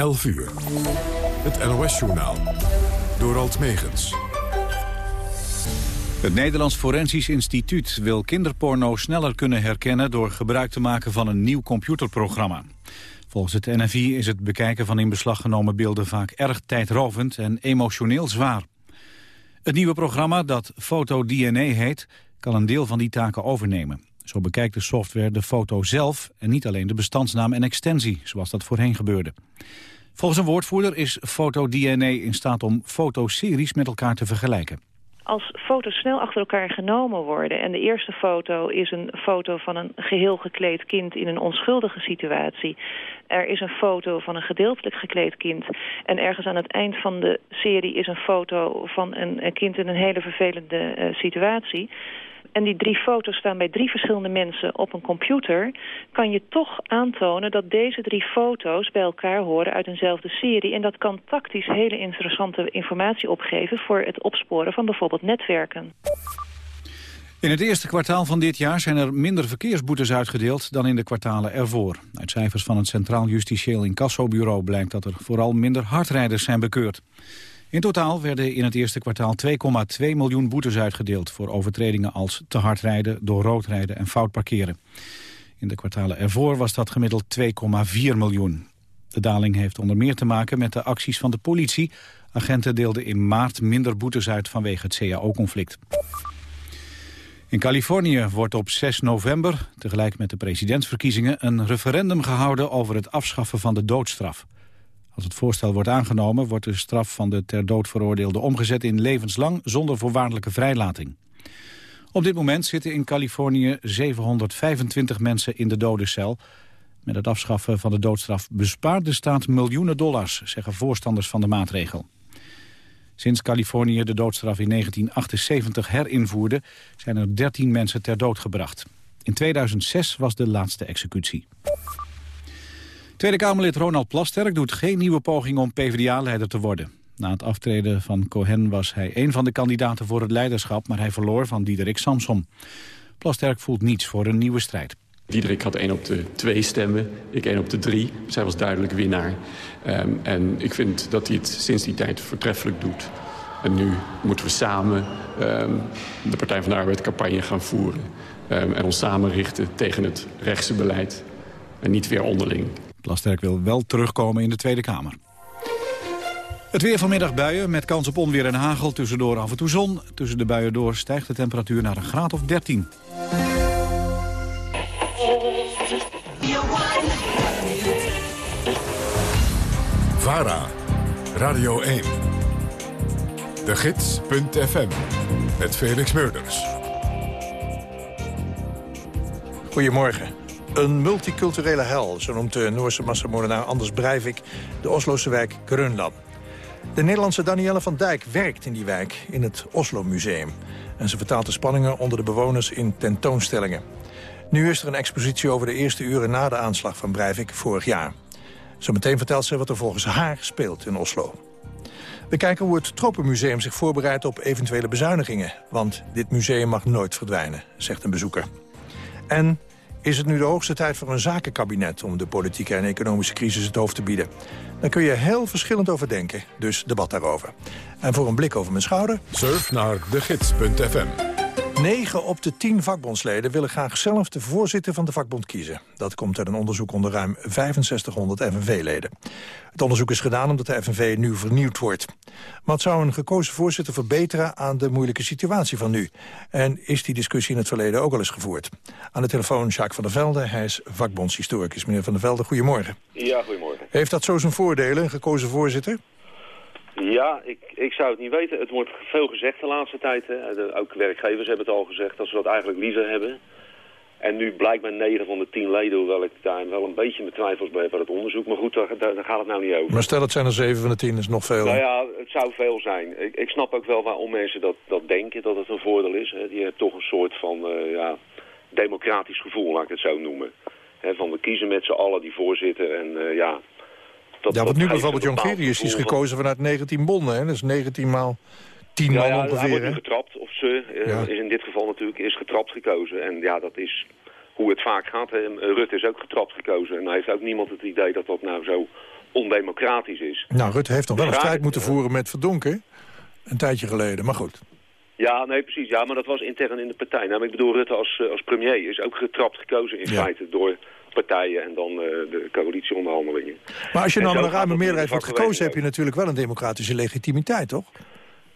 11 uur. Het NOS-journaal. Door Alt Megens. Het Nederlands Forensisch Instituut wil kinderporno sneller kunnen herkennen... door gebruik te maken van een nieuw computerprogramma. Volgens het NFI is het bekijken van in beslag genomen beelden vaak erg tijdrovend en emotioneel zwaar. Het nieuwe programma, dat FotoDNA heet, kan een deel van die taken overnemen. Zo bekijkt de software de foto zelf en niet alleen de bestandsnaam en extensie, zoals dat voorheen gebeurde. Volgens een woordvoerder is FotoDNA in staat om fotoseries met elkaar te vergelijken als foto's snel achter elkaar genomen worden... en de eerste foto is een foto van een geheel gekleed kind in een onschuldige situatie... er is een foto van een gedeeltelijk gekleed kind... en ergens aan het eind van de serie is een foto van een, kind in een hele vervelende uh, situatie en die drie foto's staan bij drie verschillende mensen op een computer... kan je toch aantonen dat deze drie foto's bij elkaar horen uit eenzelfde serie. En dat kan tactisch hele interessante informatie opgeven... voor het opsporen van bijvoorbeeld netwerken. In het eerste kwartaal van dit jaar zijn er minder verkeersboetes uitgedeeld dan in de kwartalen ervoor. Uit cijfers van het Centraal Justitieel Incassobureau blijkt dat er vooral minder hardrijders zijn bekeurd. In totaal werden in het eerste kwartaal 2,2 miljoen boetes uitgedeeld... voor overtredingen als te hard rijden, door rood rijden en fout parkeren. In de kwartalen ervoor was dat gemiddeld 2,4 miljoen. De daling heeft onder meer te maken met de acties van de politie. Agenten deelden in maart minder boetes uit vanwege het CAO-conflict. In Californië wordt op 6 november, tegelijk met de presidentsverkiezingen... een referendum gehouden over het afschaffen van de doodstraf. Als het voorstel wordt aangenomen, wordt de straf van de ter dood veroordeelde omgezet in levenslang zonder voorwaardelijke vrijlating. Op dit moment zitten in Californië 725 mensen in de dodencel. Met het afschaffen van de doodstraf bespaart de staat miljoenen dollars, zeggen voorstanders van de maatregel. Sinds Californië de doodstraf in 1978 herinvoerde, zijn er 13 mensen ter dood gebracht. In 2006 was de laatste executie. Tweede Kamerlid Ronald Plasterk doet geen nieuwe poging om PvdA-leider te worden. Na het aftreden van Cohen was hij een van de kandidaten voor het leiderschap... maar hij verloor van Diederik Samsom. Plasterk voelt niets voor een nieuwe strijd. Diederik had één op de twee stemmen, ik één op de drie. Zij was duidelijk winnaar. Um, en ik vind dat hij het sinds die tijd voortreffelijk doet. En nu moeten we samen um, de Partij van de Arbeid campagne gaan voeren. Um, en ons samen richten tegen het rechtse beleid. En niet weer onderling. Plasterk wil wel terugkomen in de Tweede Kamer. Het weer vanmiddag buien met kans op onweer en hagel. Tussendoor af en toe zon. Tussen de buien door stijgt de temperatuur naar een graad of 13. VARA, Radio 1. De Gids.fm, met Felix Meurders. Goedemorgen. Een multiculturele hel, zo noemt de Noorse massamoordenaar Anders Breivik... de Oslose wijk Grönland. De Nederlandse Danielle van Dijk werkt in die wijk in het Oslo Museum. En ze vertaalt de spanningen onder de bewoners in tentoonstellingen. Nu is er een expositie over de eerste uren na de aanslag van Breivik vorig jaar. Zometeen vertelt ze wat er volgens haar speelt in Oslo. We kijken hoe het Tropenmuseum zich voorbereidt op eventuele bezuinigingen. Want dit museum mag nooit verdwijnen, zegt een bezoeker. En is het nu de hoogste tijd voor een zakenkabinet... om de politieke en economische crisis het hoofd te bieden. Dan kun je heel verschillend over denken, dus debat daarover. En voor een blik over mijn schouder... Surf naar degids.fm 9 op de 10 vakbondsleden willen graag zelf de voorzitter van de vakbond kiezen. Dat komt uit een onderzoek onder ruim 6500 FNV-leden. Het onderzoek is gedaan omdat de FNV nu vernieuwd wordt. Het zou een gekozen voorzitter verbeteren aan de moeilijke situatie van nu. En is die discussie in het verleden ook al eens gevoerd. Aan de telefoon Jacques van der Velde, hij is vakbondshistoricus. Meneer van der Velde, goedemorgen. Ja, goedemorgen. Heeft dat zo zijn voordelen, een gekozen voorzitter? Ja, ik, ik zou het niet weten. Het wordt veel gezegd de laatste tijd. Hè. ook werkgevers hebben het al gezegd dat ze dat eigenlijk liever hebben. En nu blijkt men 9 van de 10 leden, hoewel ik daar wel een beetje mijn twijfels bij heb het onderzoek. Maar goed, daar, daar, gaat het nou niet over. Maar stel het zijn er 7 van de 10, is nog veel. Nou ja, het zou veel zijn. Ik, ik snap ook wel waarom mensen dat, dat denken, dat het een voordeel is. Hè. Die hebben toch een soort van uh, ja, democratisch gevoel, laat ik het zo noemen. Hè, van we kiezen met z'n allen die voorzitter en uh, ja, dat, ja, want nu bijvoorbeeld Jongerius is gekozen vanuit 19 bonden. Hè? Dat is 19 maal 10 man ja, ongeveer. Hij wordt nu getrapt, of ze, uh, is in dit geval natuurlijk, is getrapt gekozen. En ja, dat is hoe het vaak gaat. Hè. Rutte is ook getrapt gekozen. En dan heeft ook niemand het idee dat dat nou zo ondemocratisch is. Nou, Rutte heeft nog wel een strijd moeten voeren met Verdonken. Een tijdje geleden, maar goed. Ja, nee, precies. Ja, maar dat was intern in de partij. Nou, ik bedoel, Rutte als, eh, als premier is ook getrapt gekozen in Ja. feite door partijen en dan eh, de coalitieonderhandelingen. Maar als je nou met een ruime meerderheid wordt vakbeweging gekozen... heb je natuurlijk wel een democratische legitimiteit, toch?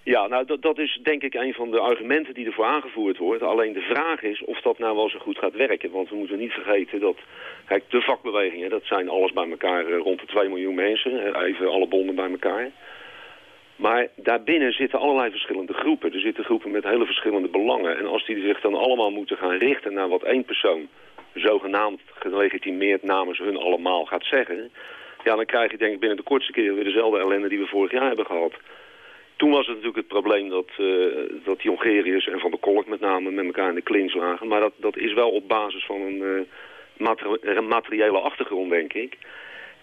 Ja, nou, dat, dat is denk ik een van de argumenten die ervoor aangevoerd wordt. Alleen de vraag is of dat nou wel zo goed gaat werken. Want we moeten niet vergeten dat, kijk, de vakbewegingen, dat zijn alles bij elkaar eh, rond de 2 miljoen mensen. Even alle bonden bij elkaar. Maar daarbinnen zitten allerlei verschillende groepen. Er zitten groepen met hele verschillende belangen. En als die zich dan allemaal moeten gaan richten naar wat één persoon zogenaamd gelegitimeerd namens hun allemaal gaat zeggen... ja, dan krijg je denk ik binnen de kortste keer weer dezelfde ellende die we vorig jaar hebben gehad. Toen was het natuurlijk het probleem dat, eh dat die en Van der Kolk met name met elkaar in de clinch lagen. Maar dat, dat is wel op basis van een eh, materiële achtergrond, denk ik.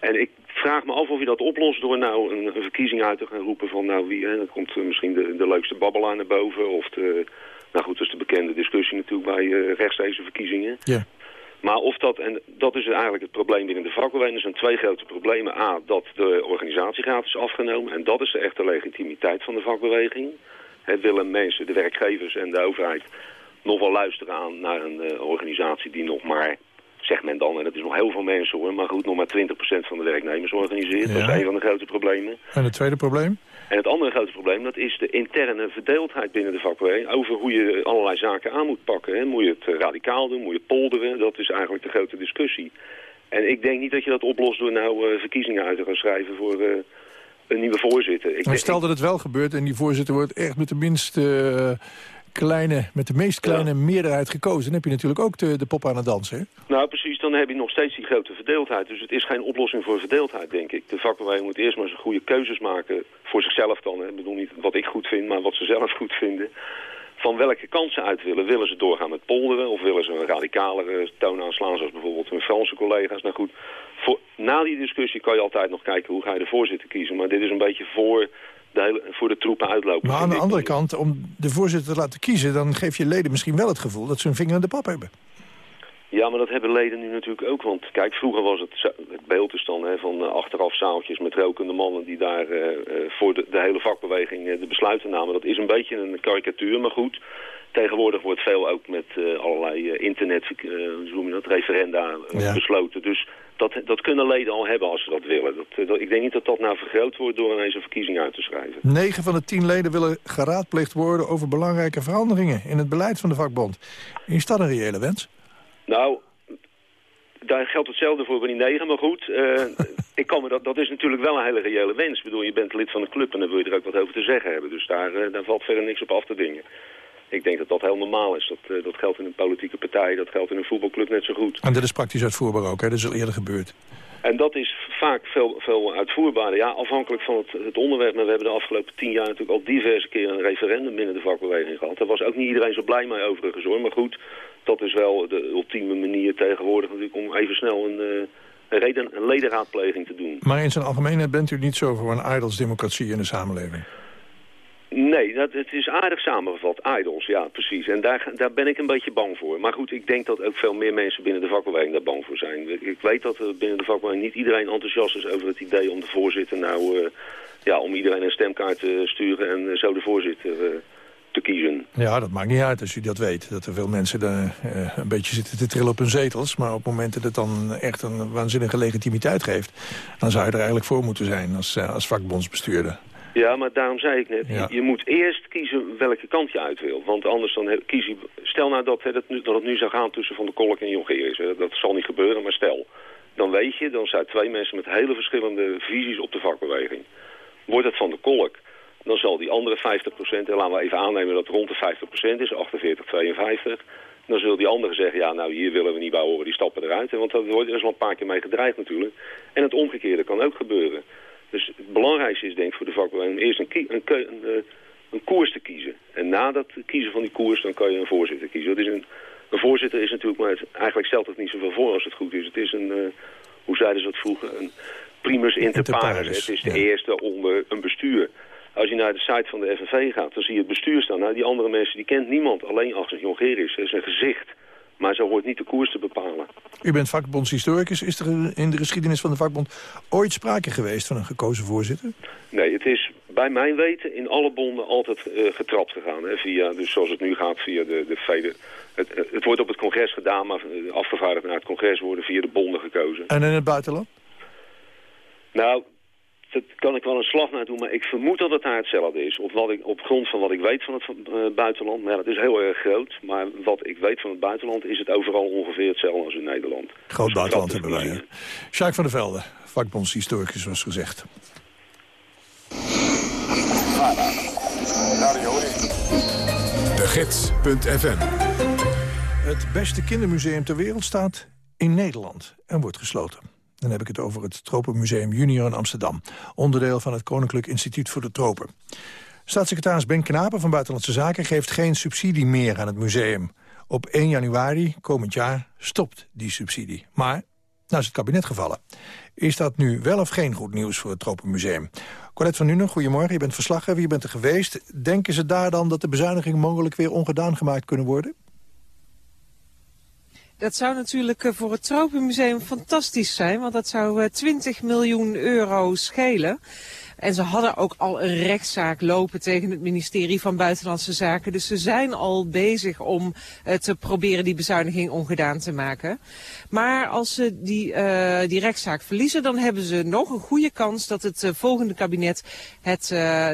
En ik vraag me af of je dat oplost door nou een, een verkiezing uit te gaan roepen van nou wie, hè, dan komt eh, misschien de, de leukste babbelaar naar boven. Of de, nou goed, dat is de bekende discussie natuurlijk bij rechtstreekse verkiezingen. Ja. Maar of dat, en dat is eigenlijk het probleem binnen de vakbeweging. Er zijn twee grote problemen. A, dat de organisatiegraad is afgenomen. En dat is de echte legitimiteit van de vakbeweging. Het willen mensen, de werkgevers en de overheid nog wel luisteren aan naar een eh, organisatie die nog maar, zegt men dan, en dat is nog heel veel mensen hoor, maar goed, nog maar 20% van de werknemers organiseert. Dat is een van de grote problemen. En het tweede probleem? En het andere grote probleem, dat is de interne verdeeldheid binnen de vakbeweging over hoe je allerlei zaken aan moet pakken. Hè. Moet je het eh, radicaal doen, moet je polderen, dat is eigenlijk de grote discussie. En ik denk niet dat je dat oplost door nou eh, verkiezingen uit te gaan schrijven voor eh, een nieuwe voorzitter. Ik Maar denk- stel dat het wel gebeurt en die voorzitter wordt echt met de minst eh, kleine, met de meest kleine meerderheid gekozen. Dan heb je natuurlijk ook de, de pop aan het dansen. Hè? Nou, precies, dan heb je nog steeds die grote verdeeldheid. Dus het is geen oplossing voor verdeeldheid, denk ik. De vakbeweging moet eerst maar eens goede keuzes maken voor zichzelf dan. Hè. Ik bedoel niet wat ik goed vind, maar wat ze zelf goed vinden. Van welke kant ze uit willen. Willen ze doorgaan met polderen of willen ze een radicalere toon aanslaan... zoals bijvoorbeeld hun Franse collega's? Nou goed, voor, na die discussie kan je altijd nog kijken hoe ga je de voorzitter kiezen. Maar dit is een beetje voor de, hele, voor de troepen uitlopen. Maar aan de andere kant, om de voorzitter te laten kiezen... dan geef je leden misschien wel het gevoel dat ze hun vinger in de pap hebben. Ja, maar dat hebben leden nu natuurlijk ook. Want kijk, vroeger was het, het beeld is dan hè, van eh, achteraf zaaltjes met rokende mannen... die daar eh, eh, voor de, de hele vakbeweging de besluiten namen. Dat is een beetje een karikatuur, maar goed. Tegenwoordig wordt veel ook met allerlei internet, hoe noem je dat, referenda Ja. besloten. Dus dat, dat kunnen leden al hebben als ze dat willen. Dat, eh, dat- ik denk niet dat dat nou vergroot wordt door ineens een verkiezing uit te schrijven. Negen van de tien leden willen geraadpleegd worden... over belangrijke veranderingen in het beleid van de vakbond. Is dat een reële wens? Nou, daar geldt hetzelfde voor bij die negen, maar goed. eh, ik kan me dat, dat is natuurlijk wel een hele reële wens. Ik bedoel, je bent lid van een club en dan wil je er ook wat over te zeggen hebben. Dus daar, eh, daar valt verder niks op af te dingen. Ik denk dat dat heel normaal is. Dat, eh, dat geldt in een politieke partij, dat geldt in een voetbalclub net zo goed. En dat is praktisch uitvoerbaar ook, hè? dat is al eerder gebeurd. En dat is vaak veel, veel uitvoerbaarder. Ja, afhankelijk van het, het onderwerp. Maar we hebben de afgelopen tien jaar natuurlijk al diverse keren een referendum binnen de vakbeweging gehad. Daar was ook niet iedereen zo blij mee overigens hoor. Maar goed, dat is wel de ultieme manier tegenwoordig natuurlijk om even snel een, eh, een, ledenraadpleging te doen. Maar in zijn algemeenheid bent u niet zo voor een democratie in de samenleving. Nee, dat, het is aardig samengevat. Idols, ja, precies. En daar, daar ben ik een beetje bang voor. Maar goed, ik denk dat ook veel meer mensen binnen de vakbeweging daar bang voor zijn. Ik, weet dat binnen de vakbeweging niet iedereen enthousiast is over het idee om de voorzitter nou... eh, ja, om iedereen een stemkaart te sturen en zo de voorzitter eh, te kiezen. Ja, dat maakt niet uit als u dat weet. Dat er veel mensen daar, eh, een beetje zitten te trillen op hun zetels. Maar op het moment dat het dan echt een waanzinnige legitimiteit geeft... dan zou je er eigenlijk voor moeten zijn als, als vakbondsbestuurder. Ja, maar daarom zei ik net, Ja. je, moet eerst kiezen welke kant je uit wil. Want anders dan kies je... Stel nou dat, hè, dat, nu, dat het nu zou gaan tussen Van der Kolk en Jongerius. Dat zal niet gebeuren, maar stel. Dan weet je, dan zijn twee mensen met hele verschillende visies op de vakbeweging. Wordt het Van der Kolk, dan zal die andere 50%... en laten we even aannemen dat het rond de 50% is, 48, 52... Dan zullen die anderen zeggen, ja, nou, hier willen we niet bij horen, die stappen eruit. Want daar wordt er al een paar keer mee gedreigd natuurlijk. En het omgekeerde kan ook gebeuren. Dus het belangrijkste is denk ik voor de vakbeweging om eerst een, een, eh, een koers te kiezen. En na dat kiezen van die koers, dan kan je een voorzitter kiezen. Dat is een, een voorzitter is natuurlijk, maar het- eigenlijk stelt het niet zoveel voor als het goed is. Het is een, eh, hoe zeiden ze dat vroeger, een primus inter pares. Het is de ja. eerste onder een bestuur. Als je naar de site van de FNV gaat, dan zie je het bestuur staan. Nou, die andere mensen, die kent niemand. Alleen Agnes is een gezicht. Maar zo hoort niet de koers te bepalen. U bent vakbondshistoricus. Is er in de geschiedenis van de vakbond ooit sprake geweest van een gekozen voorzitter? Nee, het is bij mijn weten in alle bonden altijd uh, getrapt gegaan. Hè, via, dus zoals het nu gaat via de, de vele... Het, het wordt op het congres gedaan, maar afgevaardigd naar het congres worden via de bonden gekozen. En in het buitenland? Nou, dat kan ik wel een slag naar doen, maar ik vermoed dat het daar hetzelfde is. Op, wat ik, op grond van wat ik weet van het uh, buitenland, maar ja, dat is heel erg groot. Maar wat ik weet van het buitenland is het overal ongeveer hetzelfde als in Nederland. Groot dus buitenland hebben wij, hè? Sjaak van der Velde, vakbondshistoricus, zoals gezegd. De Gids.fm Het beste kindermuseum ter wereld staat in Nederland en wordt gesloten. Dan heb ik het over het Tropenmuseum Junior in Amsterdam. Onderdeel van het Koninklijk Instituut voor de Tropen. Staatssecretaris Ben Knapen van Buitenlandse Zaken geeft geen subsidie meer aan het museum. Op 1 januari komend jaar stopt die subsidie. Maar nou is het kabinet gevallen. Is dat nu wel of geen goed nieuws voor het Tropenmuseum? Colette van Nuenen, goedemorgen. Je bent verslaggever, je bent er geweest. Denken ze daar dan dat de bezuinigingen mogelijk weer ongedaan gemaakt kunnen worden? Dat zou natuurlijk eh, voor het Tropenmuseum fantastisch zijn, want dat zou 20 eh, miljoen euro schelen. En ze hadden ook al een rechtszaak lopen tegen het ministerie van Buitenlandse Zaken. Dus ze zijn al bezig om uh, te proberen die bezuiniging ongedaan te maken. Maar als ze die, uh, die rechtszaak verliezen, dan hebben ze nog een goede kans dat het uh, volgende kabinet het,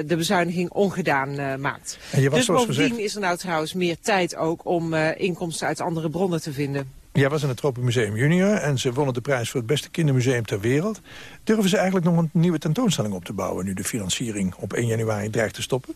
de bezuiniging ongedaan maakt. dus bovendien gezegd... is er nou trouwens meer tijd ook om inkomsten uit andere bronnen te vinden. Jij was in het Tropenmuseum Junior en ze wonnen de prijs voor het beste kindermuseum ter wereld. Durven ze eigenlijk nog een nieuwe tentoonstelling op te bouwen... nu de financiering op 1 januari dreigt te stoppen?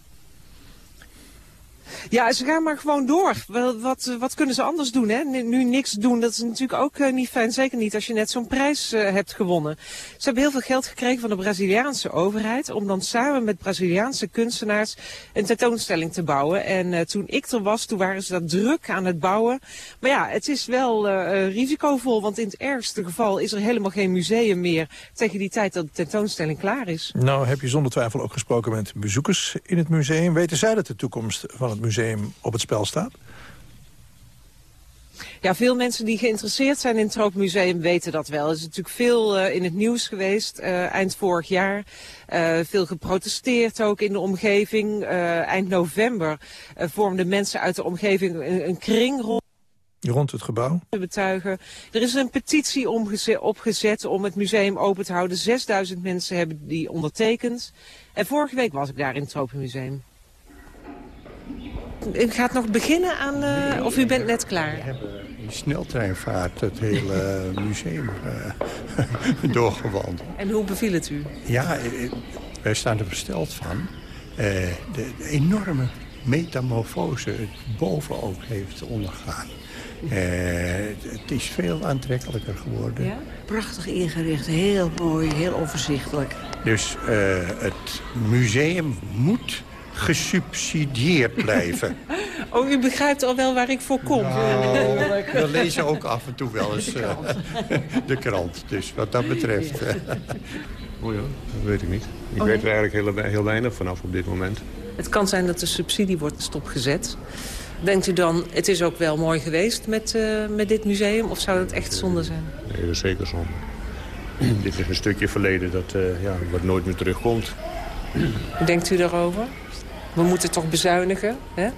Ja, ze gaan maar gewoon door. Wat, wat kunnen ze anders doen? Hè? Nu niks doen, dat is natuurlijk ook uh, niet fijn. Zeker niet als je net zo'n prijs uh, hebt gewonnen. Ze hebben heel veel geld gekregen van de Braziliaanse overheid... om dan samen met Braziliaanse kunstenaars een tentoonstelling te bouwen. En toen ik er was, toen waren ze dat druk aan het bouwen. Maar ja, het is wel risicovol, want in het ergste geval... is er helemaal geen museum meer tegen die tijd dat de tentoonstelling klaar is. Nou, heb je zonder twijfel ook gesproken met bezoekers in het museum. Weten zij dat de toekomst van het museum op het spel staat? Ja, veel mensen die geïnteresseerd zijn in het Tropenmuseum weten dat wel. Er is natuurlijk veel uh, in het nieuws geweest uh, eind vorig jaar. Uh, veel geprotesteerd ook in de omgeving. eind november vormden mensen uit de omgeving een, een kring rond. Rond het gebouw? Te betuigen. Er is een petitie opgezet om het museum open te houden. 6000 mensen hebben die ondertekend. En vorige week was ik daar in het Tropenmuseum. U gaat nog beginnen aan, uh, of u bent net klaar? We hebben in sneltreinvaart het hele museum uh, doorgewandeld. En hoe beviel het u? Ja, eh, wij staan er versteld van. Uh, de, de, enorme metamorfose het boven ook heeft ondergaan. Het is veel aantrekkelijker geworden. Ja? Prachtig ingericht, heel mooi, heel overzichtelijk. Dus het museum moet gesubsidieerd blijven. Oh, u begrijpt al wel waar ik voor kom. Nou, we lezen ook af en toe wel eens uh, de krant. Dus wat dat betreft... Oh ja, dat weet ik niet. Ik oh, weet er eigenlijk heel, heel weinig vanaf op dit moment. Het kan zijn dat de subsidie wordt stopgezet. Denkt u dan, het is ook wel mooi geweest met, uh, met dit museum? Of zou dat echt zonde zijn? Nee, dat is zeker zonde. dit is een stukje verleden dat ja, wat nooit meer terugkomt. Denkt u daarover? We moeten toch bezuinigen, hè?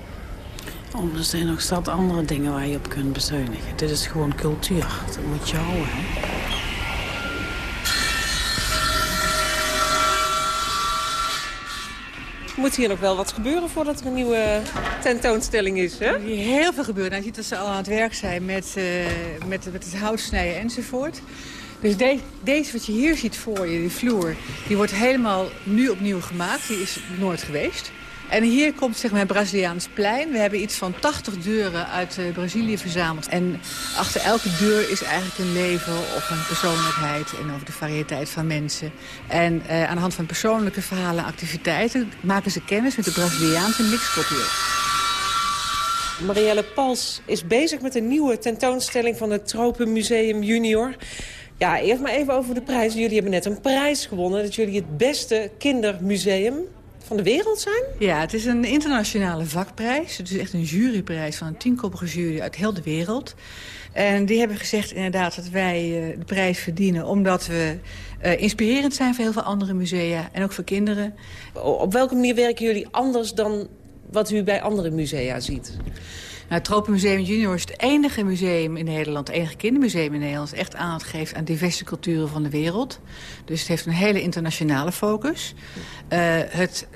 Oh, er zijn nog zat andere dingen waar je op kunt bezuinigen. Dit is gewoon cultuur. Dat moet je houden, hè? moet hier nog wel wat gebeuren voordat er een nieuwe tentoonstelling is, hè? Er heel veel gebeuren. Nou, je ziet dat ze al aan het werk zijn met, uh, met, met het houtsnijden enzovoort. Dus de, deze wat je hier ziet voor je, die vloer, die wordt helemaal nu opnieuw gemaakt. Die is nooit geweest. En hier komt zeg maar, het Braziliaans plein. We hebben iets van 80 deuren uit uh, Brazilië verzameld. En achter elke deur is eigenlijk een leven of een persoonlijkheid... en over de variëteit van mensen. En uh, aan de hand van persoonlijke verhalen en activiteiten... maken ze kennis met de Braziliaanse mixcultuur. Marielle Pals is bezig met een nieuwe tentoonstelling van het Tropenmuseum Junior. Ja, eerst maar even over de prijs. Jullie hebben net een prijs gewonnen. Dat jullie het beste kindermuseum van de wereld zijn? Ja, het is een internationale vakprijs. Het is echt een juryprijs van een tienkoppige jury uit heel de wereld. En die hebben gezegd inderdaad dat wij uh, de prijs verdienen... omdat we uh, inspirerend zijn voor heel veel andere musea en ook voor kinderen. Op welke manier werken jullie anders dan wat u bij andere musea ziet? Nou, het Tropenmuseum Junior is het enige museum in Nederland... het enige kindermuseum in Nederland... dat echt aandacht geeft aan diverse culturen van de wereld. Dus het heeft een hele internationale focus. Uh, het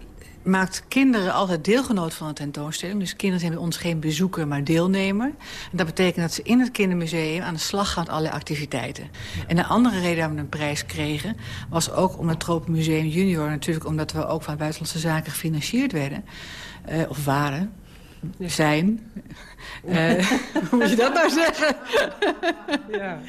maakt kinderen altijd deelgenoot van de tentoonstelling. Dus kinderen zijn bij ons geen bezoeker, maar deelnemer. En dat betekent dat ze in het kindermuseum aan de slag gaan met allerlei activiteiten. En een andere reden waarom we een prijs kregen... was ook om het Tropenmuseum Junior. Natuurlijk omdat we ook van Buitenlandse Zaken gefinancierd werden. Uh, of waren zijn. Uh, hoe moet je dat nou zeggen? ja.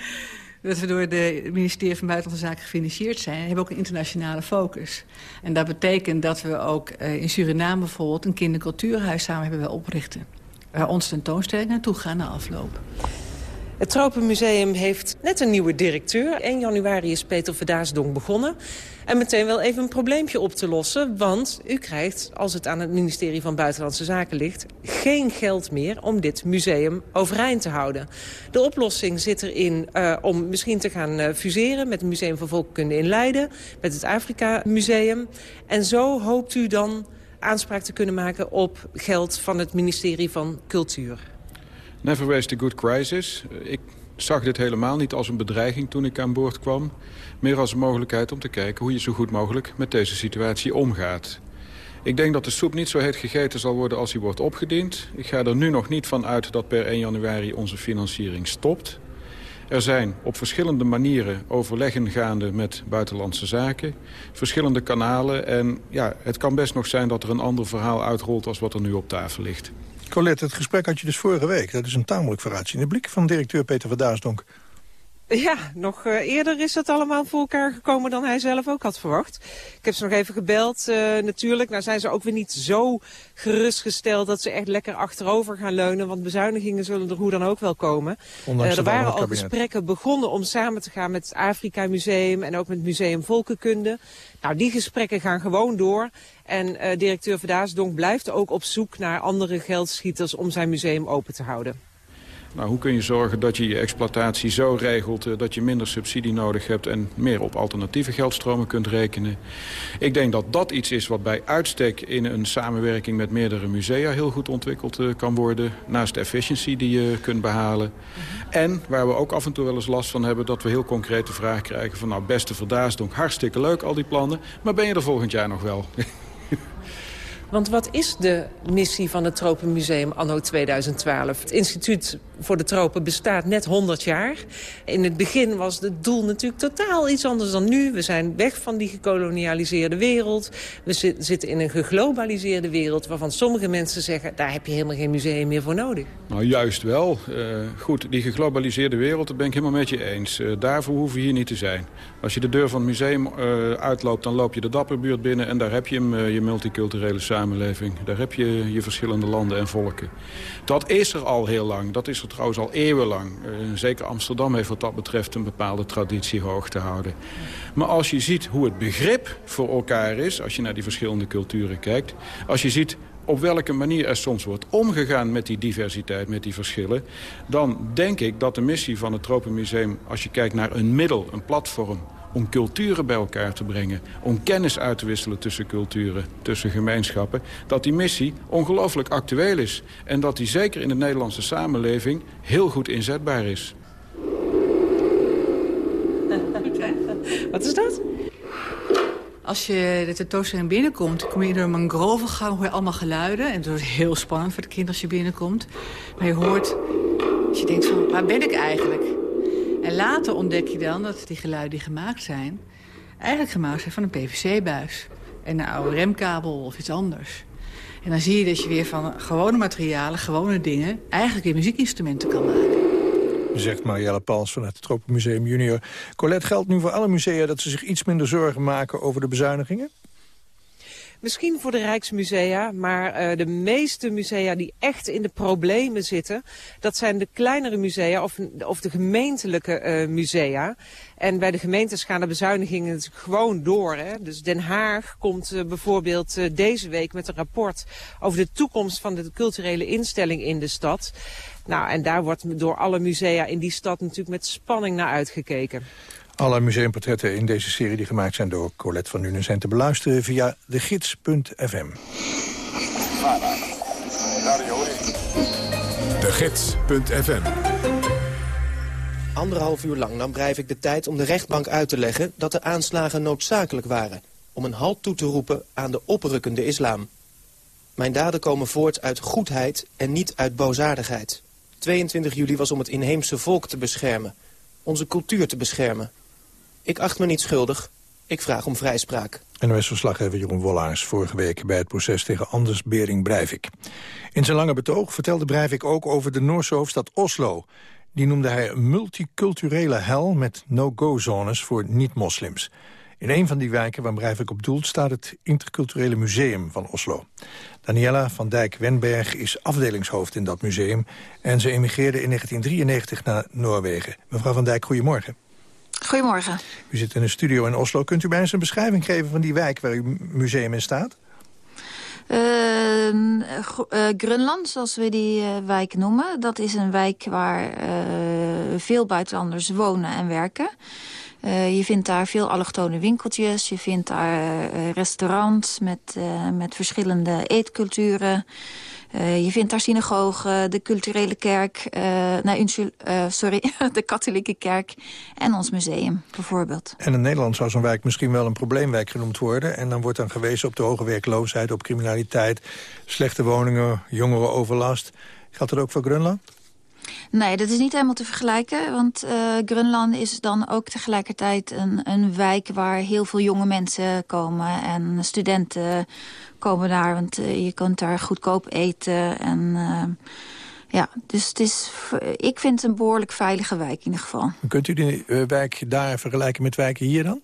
Dat we door het ministerie van Buitenlandse Zaken gefinancierd zijn... hebben ook een internationale focus. En dat betekent dat we ook uh, in Suriname bijvoorbeeld... een kindercultuurhuis samen hebben willen oprichten. Waar ons tentoonstellingen naartoe gaan na afloop. Het Tropenmuseum heeft net een nieuwe directeur. 1 januari is Peter Verdaasdong begonnen. En meteen wel even een probleempje op te lossen. Want u krijgt, als het aan het ministerie van Buitenlandse Zaken ligt... geen geld meer om dit museum overeind te houden. De oplossing zit erin uh, om misschien te gaan uh, fuseren... met het Museum van Volkenkunde in Leiden, met het Afrika Museum. En zo hoopt u dan aanspraak te kunnen maken op geld van het ministerie van Cultuur. Never waste a good crisis. Ik zag dit helemaal niet als een bedreiging toen ik aan boord kwam. Meer als een mogelijkheid om te kijken hoe je zo goed mogelijk met deze situatie omgaat. Ik denk dat de soep niet zo heet gegeten zal worden als die wordt opgediend. Ik ga er nu nog niet van uit dat per 1 januari onze financiering stopt. Er zijn op verschillende manieren overleggen gaande met buitenlandse zaken. Verschillende kanalen. En ja, het kan best nog zijn dat er een ander verhaal uitrolt als wat er nu op tafel ligt. Colette, het gesprek had je dus vorige week. Dat is een tamelijk vooruitziende blik van directeur Peter van Daasdonk. Ja, nog uh, eerder is dat allemaal voor elkaar gekomen dan hij zelf ook had verwacht. Ik heb ze nog even gebeld, uh, natuurlijk. Nou zijn ze ook weer niet zo gerustgesteld dat ze echt lekker achterover gaan leunen. Want bezuinigingen zullen er hoe dan ook wel komen. Uh, er waren al gesprekken begonnen om samen te gaan met het Afrika Museum en ook met het Museum Volkenkunde. Nou, die gesprekken gaan gewoon door. En directeur Verdaasdonk blijft ook op zoek naar andere geldschieters om zijn museum open te houden. Nou, hoe kun je zorgen dat je je exploitatie zo regelt... Uh, dat je minder subsidie nodig hebt en meer op alternatieve geldstromen kunt rekenen? Ik denk dat dat iets is wat bij uitstek in een samenwerking met meerdere musea... heel goed ontwikkeld uh, kan worden, naast de efficiency die je kunt behalen. En waar we ook af en toe wel eens last van hebben... dat we heel concreet de vraag krijgen van... nou, beste Verdaasdonk, hartstikke leuk al die plannen... maar ben je er volgend jaar nog wel? Want wat is de missie van het Tropenmuseum anno 2012? Het Instituut voor de Tropen bestaat net 100 jaar. In het begin was het doel natuurlijk totaal iets anders dan nu. We zijn weg van die gekolonialiseerde wereld. We zitten in een geglobaliseerde wereld... waarvan sommige mensen zeggen... daar heb je helemaal geen museum meer voor nodig. Nou, juist wel. Uh, goed, die geglobaliseerde wereld, dat ben ik helemaal met je eens. Uh, daarvoor hoeven we hier niet te zijn. Als je de deur van het museum uh, uitloopt, dan loop je de Dapperbuurt binnen... en daar heb je je multiculturele samenleving. Daar heb je je verschillende landen en volken. Dat is er al heel lang. Dat is er trouwens al eeuwenlang. Uh, zeker Amsterdam heeft wat dat betreft een bepaalde traditie hoog te houden. Maar als je ziet hoe het begrip voor elkaar is... als je naar die verschillende culturen kijkt... als je ziet op welke manier er soms wordt omgegaan met die diversiteit, met die verschillen... dan denk ik dat de missie van het Tropenmuseum, als je kijkt naar een middel, een platform om culturen bij elkaar te brengen... om kennis uit te wisselen tussen culturen, tussen gemeenschappen... dat die missie ongelooflijk actueel is. En dat die zeker in de Nederlandse samenleving heel goed inzetbaar is. Wat is dat? Als je de tentoonstelling binnenkomt, kom je door een mangrovengang, hoor je allemaal geluiden. En dat is heel spannend voor de kinderen als je binnenkomt. Maar je hoort, als je denkt van, waar ben ik eigenlijk? En later ontdek je dan dat die geluiden die gemaakt zijn... eigenlijk gemaakt zijn van een PVC-buis. En een oude remkabel of iets anders. En dan zie je dat je weer van gewone materialen, gewone dingen... eigenlijk weer muziekinstrumenten kan maken. Zegt Marielle Pals van het Tropenmuseum Junior. Colette, geldt nu voor alle musea dat ze zich iets minder zorgen maken over de bezuinigingen? Misschien voor de Rijksmusea, maar uh, de meeste musea die echt in de problemen zitten... dat zijn de kleinere musea of, of de gemeentelijke uh, musea. En bij de gemeentes gaan de bezuinigingen gewoon door. Hè? Dus Den Haag komt uh, bijvoorbeeld deze week met een rapport... over de toekomst van de culturele instelling in de stad. Nou, en daar wordt door alle musea in die stad natuurlijk met spanning naar uitgekeken. Alle museumportretten in deze serie die gemaakt zijn door Colette van Nuenen... zijn te beluisteren via degids.fm. De Anderhalf uur lang nam ik de tijd om de rechtbank uit te leggen... dat de aanslagen noodzakelijk waren... om een halt toe te roepen aan de oprukkende islam. Mijn daden komen voort uit goedheid en niet uit boosaardigheid. 22 juli was om het inheemse volk te beschermen. Onze cultuur te beschermen. Ik acht me niet schuldig. Ik vraag om vrijspraak. NOS-verslaggever Jeroen Wollaars vorige week bij het proces tegen Anders Bering Breivik. In zijn lange betoog vertelde Breivik ook over de Noorse hoofdstad Oslo. Die noemde hij een multiculturele hel met no-go-zones voor niet-moslims. In een van die wijken waar Breivik op doelt staat het Interculturele Museum van Oslo. Daniela van Dijk-Wenberg is afdelingshoofd in dat museum... en ze emigreerde in 1993 naar Noorwegen. Mevrouw van Dijk, goedemorgen. Goedemorgen. U zit in een studio in Oslo. Kunt u mij eens een beschrijving geven van die wijk waar uw museum in staat? Uh, uh, Grunland, zoals we die uh, wijk noemen. Dat is een wijk waar veel buitenlanders wonen en werken. je vindt daar veel allochtone winkeltjes. Je vindt daar restaurants met, met verschillende eetculturen. Uh, je vindt daar synagogen, de culturele kerk, uh, sorry, de katholieke kerk en ons museum bijvoorbeeld. En in Nederland zou zo'n wijk misschien wel een probleemwijk genoemd worden. En dan wordt dan gewezen op de hoge werkloosheid, op criminaliteit, slechte woningen, jongerenoverlast. Geldt dat ook voor Grunland? Nee, dat is niet helemaal te vergelijken. Want uh, Grunland is dan ook tegelijkertijd een, een wijk waar heel veel jonge mensen komen. En studenten komen daar, want uh, je kunt daar goedkoop eten. En uh, ja, dus het is, ik vind het een behoorlijk veilige wijk in ieder geval. Kunt u die wijk daar vergelijken met wijken hier dan?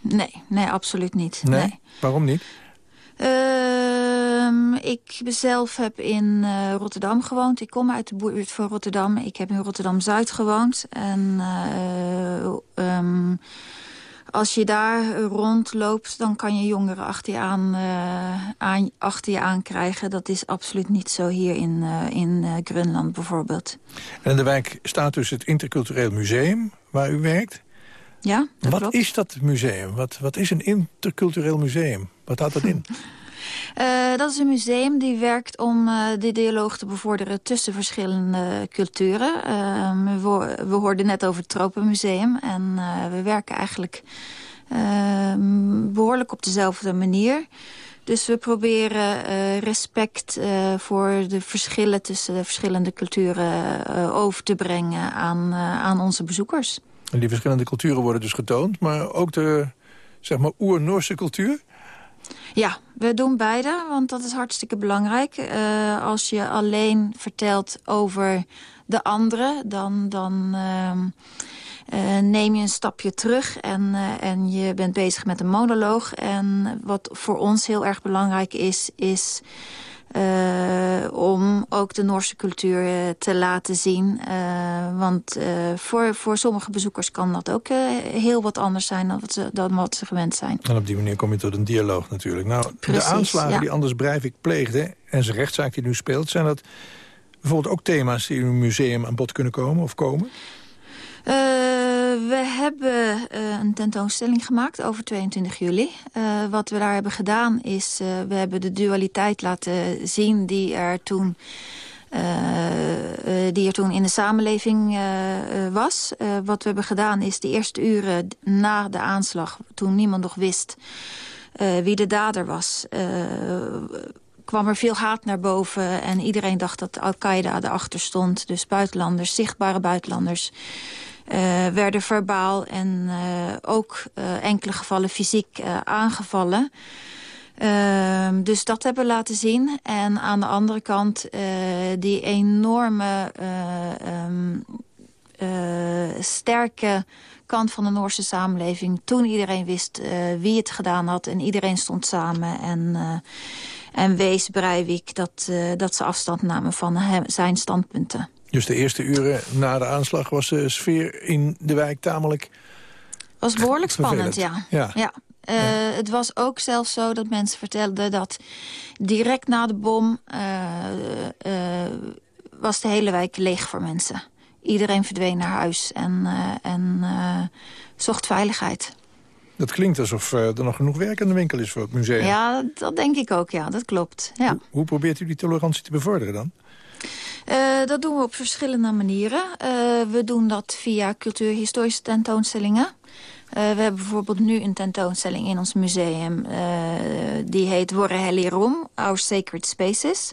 Nee, nee, absoluut niet. Nee? nee. Waarom niet? Uh, ik zelf heb in uh, Rotterdam gewoond. Ik kom uit de buurt van Rotterdam. Ik heb in Rotterdam-Zuid gewoond. En uh, um, als je daar rondloopt, dan kan je jongeren achter je aan, aan, achter je aan krijgen. Dat is absoluut niet zo hier in, in Grunland bijvoorbeeld. En in de wijk staat dus het Intercultureel Museum, waar u werkt. Ja, Wat klopt. is dat museum? Wat, wat is een intercultureel museum? Wat houdt dat in? Uh, dat is een museum die werkt om uh, de dialoog te bevorderen tussen verschillende culturen. Uh, we, we, hoorden net over het Tropenmuseum en we werken eigenlijk ehm, behoorlijk op dezelfde manier. Dus we proberen respect voor de verschillen tussen de verschillende culturen over te brengen aan, aan onze bezoekers. En die verschillende culturen worden dus getoond, maar ook de zeg maar, oer-Noorse cultuur? Ja, we doen beide, want dat is hartstikke belangrijk. Uh, als je alleen vertelt over de andere, dan, dan uh, uh, neem je een stapje terug en, en je bent bezig met een monoloog. En wat voor ons heel erg belangrijk is, is uh, om ook de Noorse cultuur uh, te laten zien. Uh, want voor, voor sommige bezoekers kan dat ook heel wat anders zijn dan wat, ze, dan wat ze gewend zijn. En op die manier kom je tot een dialoog natuurlijk. Nou, Precies, de aanslagen ja. die Anders Breivik pleegde en zijn rechtszaak die nu speelt... zijn dat bijvoorbeeld ook thema's die in een museum aan bod kunnen komen of komen? Uh, we hebben uh, een tentoonstelling gemaakt over 22 juli. Uh, wat we daar hebben gedaan is, we hebben de dualiteit laten zien die er toen... die er toen in de samenleving was. wat we hebben gedaan is de eerste uren na de aanslag... toen niemand nog wist wie de dader was kwam er veel haat naar boven. En iedereen dacht dat Al-Qaeda erachter stond. Dus buitenlanders, zichtbare buitenlanders... Uh, werden verbaal en uh, ook uh, enkele gevallen fysiek aangevallen. Ehm, dus dat hebben we laten zien. En aan de andere kant die enorme um, sterke kant van de Noorse samenleving. Toen iedereen wist wie het gedaan had en iedereen stond samen. En, en wees Breivik dat, dat ze afstand namen van hem, zijn standpunten. Dus de eerste uren na de aanslag was de sfeer in de wijk tamelijk... was behoorlijk spannend, ja. ja. ja. Uh, Het was ook zelfs zo dat mensen vertelden dat direct na de bom... Uh, uh, was de hele wijk leeg voor mensen. Iedereen verdween naar huis en, en zocht veiligheid. Dat klinkt alsof er nog genoeg werk aan de winkel is voor het museum. Ja, dat denk ik ook, ja. Dat klopt. Ja. Hoe, hoe probeert u die tolerantie te bevorderen dan? Uh, dat doen we op verschillende manieren. Uh, we doen dat via cultuurhistorische tentoonstellingen. Uh, we hebben bijvoorbeeld nu een tentoonstelling in ons museum. die heet Worre Rom, Our Sacred Spaces.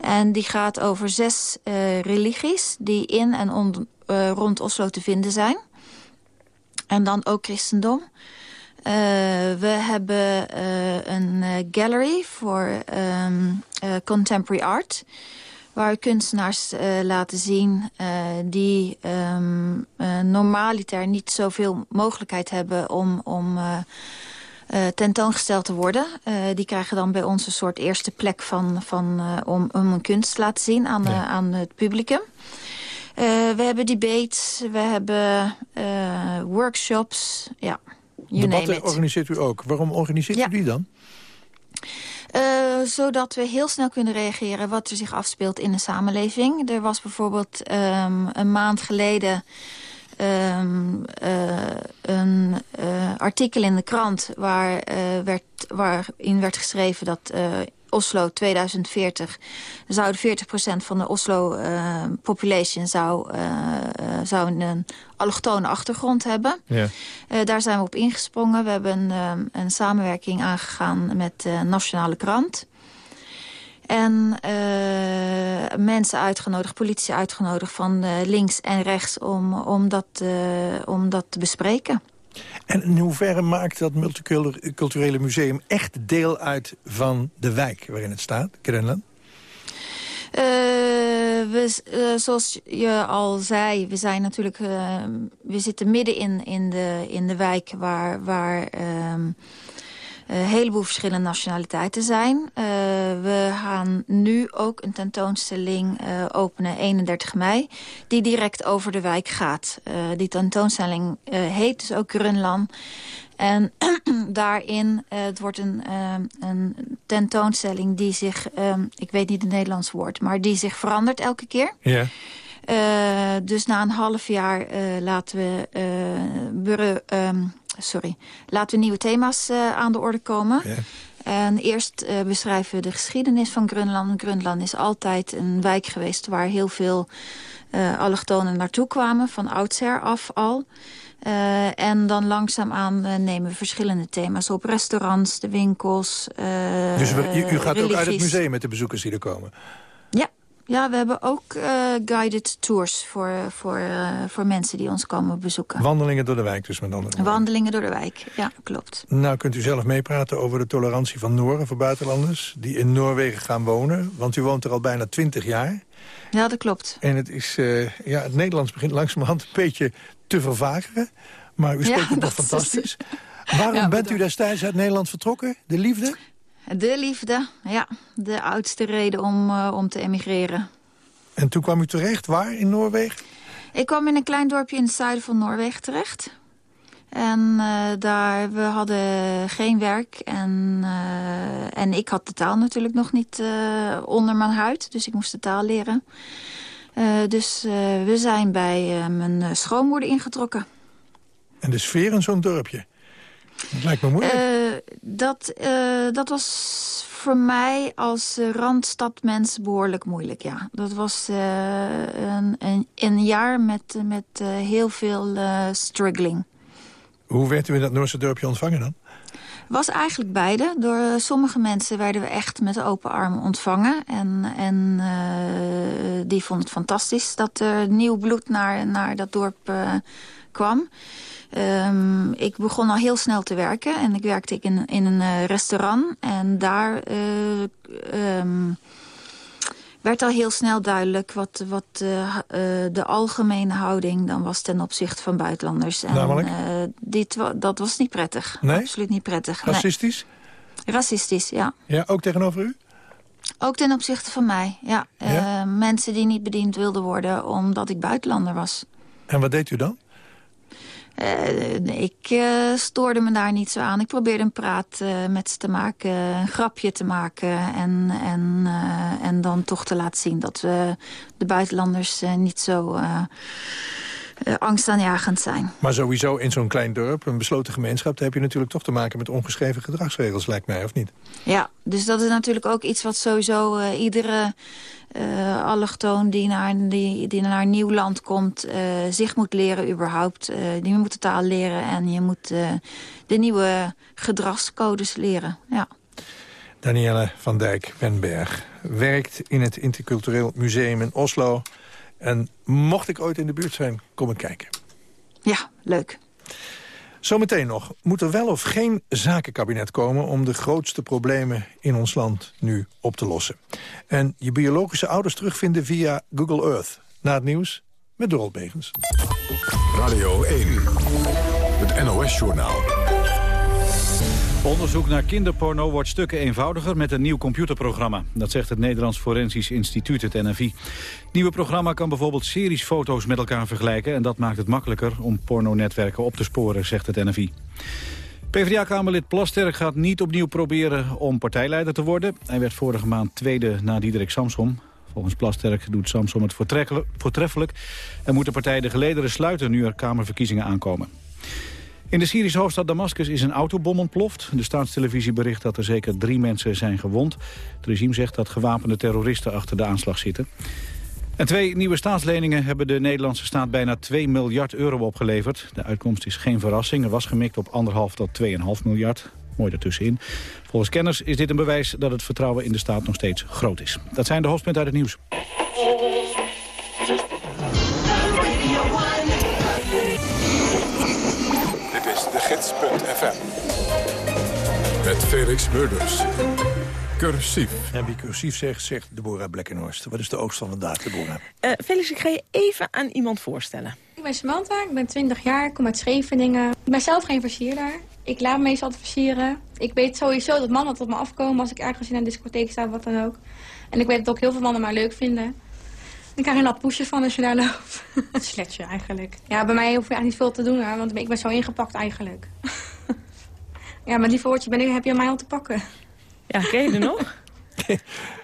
En die gaat over zes religies die in en on, rond Oslo te vinden zijn. En dan ook christendom. we hebben een gallery voor um, contemporary art waar kunstenaars uh, laten zien uh, die um, uh, normaliter niet zoveel mogelijkheid hebben om, om tentoongesteld te worden. die krijgen dan bij ons een soort eerste plek van, van, om, om een kunst te laten zien aan, ja. aan het publicum. we hebben debates, we hebben workshops, ja, you Debatten organiseert u ook. Waarom organiseert ja. u die dan? Uh, zodat we heel snel kunnen reageren wat er zich afspeelt in de samenleving. Er was bijvoorbeeld um, een maand geleden um, uh, een uh, artikel in de krant... Waar, werd, waarin werd geschreven dat Oslo 2040 zou 40% van de Oslo uh, population zou, uh, zou een allochtone achtergrond hebben. Ja. Uh, daar zijn we op ingesprongen. We hebben een, een samenwerking aangegaan met de Nationale Krant. En mensen uitgenodigd, politie uitgenodigd van links en rechts om, om, dat, om dat te bespreken. En in hoeverre maakt dat multiculturele museum echt deel uit van de wijk waarin het staat, Grenland? Uh, we, uh, zoals je al zei, we zijn natuurlijk, uh, we zitten midden in, in, de, in de wijk waar, waar ehm, een heleboel verschillende nationaliteiten zijn. Uh, we gaan nu ook een tentoonstelling uh, openen, 31 mei, die direct over de wijk gaat. Uh, die tentoonstelling heet dus ook Grunland. En daarin, het wordt een, een tentoonstelling die zich, ik weet niet het Nederlands woord, maar die zich verandert elke keer. Ja. Dus na een half jaar laten we uh, um, sorry, laten we nieuwe thema's uh, aan de orde komen. Ja. En eerst uh, beschrijven we de geschiedenis van Grunland. Grunland is altijd een wijk geweest waar heel veel uh, allochtonen naartoe kwamen, van oudsher af al. Uh, en dan langzaamaan uh, nemen we verschillende thema's op. Restaurants, de winkels, uh, Dus u, u gaat religies. ook uit het museum met de bezoekers die er komen? Ja, we hebben ook uh, guided tours voor, voor, uh, voor mensen die ons komen bezoeken. Wandelingen door de wijk dus met andere Wandelingen door de wijk, ja, klopt. Nou kunt u zelf meepraten over de tolerantie van Noren voor buitenlanders... die in Noorwegen gaan wonen, want u woont er al bijna twintig jaar. Ja, dat klopt. En het, is, uh, ja, het Nederlands begint langzamerhand een beetje te vervagen. Maar u spreekt ja, het nog fantastisch. Is... Waarom ja, bent u destijds uit Nederland vertrokken? De liefde? De liefde, ja. De oudste reden om, uh, om te emigreren. En toen kwam u terecht, waar in Noorwegen? Ik kwam in een klein dorpje in het zuiden van Noorwegen terecht. En uh, daar, we hadden geen werk. En, uh, en ik had de taal natuurlijk nog niet uh, onder mijn huid. Dus ik moest de taal leren. dus we zijn bij mijn schoonmoeder ingetrokken. En de sfeer in zo'n dorpje? Dat lijkt me moeilijk. Dat, uh, dat was voor mij als randstadmens behoorlijk moeilijk, ja. Dat was uh, een, een, een, jaar met, met heel veel struggling. Hoe werd u in dat Noorse dorpje ontvangen dan? was eigenlijk beide. Door sommige mensen werden we echt met open armen ontvangen. En, en die vonden het fantastisch dat er nieuw bloed naar, naar dat dorp kwam. Um, ik begon al heel snel te werken en ik werkte in, in een uh, restaurant. En daar uh, um, werd al heel snel duidelijk wat, wat uh, de algemene houding dan was ten opzichte van buitenlanders. En, Namelijk? dit, dat was niet prettig. Nee? Absoluut niet prettig. Racistisch? Nee. Racistisch, ja. Ja, ook tegenover u? Ook ten opzichte van mij, ja. ja? mensen die niet bediend wilden worden omdat ik buitenlander was. En wat deed u dan? Uh, ik uh, stoorde me daar niet zo aan. Ik probeerde een praat uh, met ze te maken, een grapje te maken... en, en, en dan toch te laten zien dat we de buitenlanders niet zo angstaanjagend zijn. Maar sowieso in zo'n klein dorp, een besloten gemeenschap... daar heb je natuurlijk toch te maken met ongeschreven gedragsregels, lijkt mij, of niet? Ja, dus dat is natuurlijk ook iets wat sowieso iedere uh, allochtoon die naar, die, die naar een nieuw land komt... Uh, zich moet leren überhaupt. Uh, die moet de taal leren en je moet de nieuwe gedragscodes leren. Ja. Danielle van Dijk-Wenberg werkt in het Intercultureel Museum in Oslo. En mocht ik ooit in de buurt zijn, kom ik kijken. Ja, leuk. Zometeen nog. Moet er wel of geen zakenkabinet komen... om de grootste problemen in ons land nu op te lossen? En je biologische ouders terugvinden via Google Earth. Na het nieuws met Dorot Begens. Radio 1, het NOS-journaal. Onderzoek naar kinderporno wordt stukken eenvoudiger met een nieuw computerprogramma. Dat zegt het Nederlands Forensisch Instituut, het NFI. Het nieuwe programma kan bijvoorbeeld series foto's met elkaar vergelijken... en dat maakt het makkelijker om pornonetwerken op te sporen, zegt het NFI. PvdA-kamerlid Plasterk gaat niet opnieuw proberen om partijleider te worden. Hij werd vorige maand tweede na Diederik Samsom. Volgens Plasterk doet Samsom het voortreffelijk... en moet de partij de gelederen sluiten nu er kamerverkiezingen aankomen. In de Syrische hoofdstad Damascus is een autobom ontploft. De staatstelevisie bericht dat er zeker drie mensen zijn gewond. Het regime zegt dat gewapende terroristen achter de aanslag zitten. En twee nieuwe staatsleningen hebben de Nederlandse staat bijna 2 miljard euro opgeleverd. De uitkomst is geen verrassing. Er was gemikt op 1,5 tot 2,5 miljard. Mooi ertussenin. Volgens kenners is dit een bewijs dat het vertrouwen in de staat nog steeds groot is. Dat zijn de hoofdpunten uit het nieuws. Met Felix Murders. Cursief. En wie cursief zegt, zegt Deborah Blekkenhorst. Wat is de oogst van vandaag, Deborah? Uh, Felix, ik ga je even aan iemand voorstellen. Ik ben Samantha, ik ben 20 jaar, ik kom uit Scheveningen. Ik ben zelf geen versierder. Ik laat me meestal altijd versieren. Ik weet sowieso dat mannen tot me afkomen als ik ergens in een discotheek sta of wat dan ook. En ik weet dat ook heel veel mannen mij leuk vinden. Ik krijg je een pushen van als je daar loopt. Sletje eigenlijk. Ja, bij mij hoef je eigenlijk niet veel te doen, hè, want ik ben zo ingepakt eigenlijk. Ja, maar die woordje ben ik, heb je mij al te pakken. Ja, ken je er nog?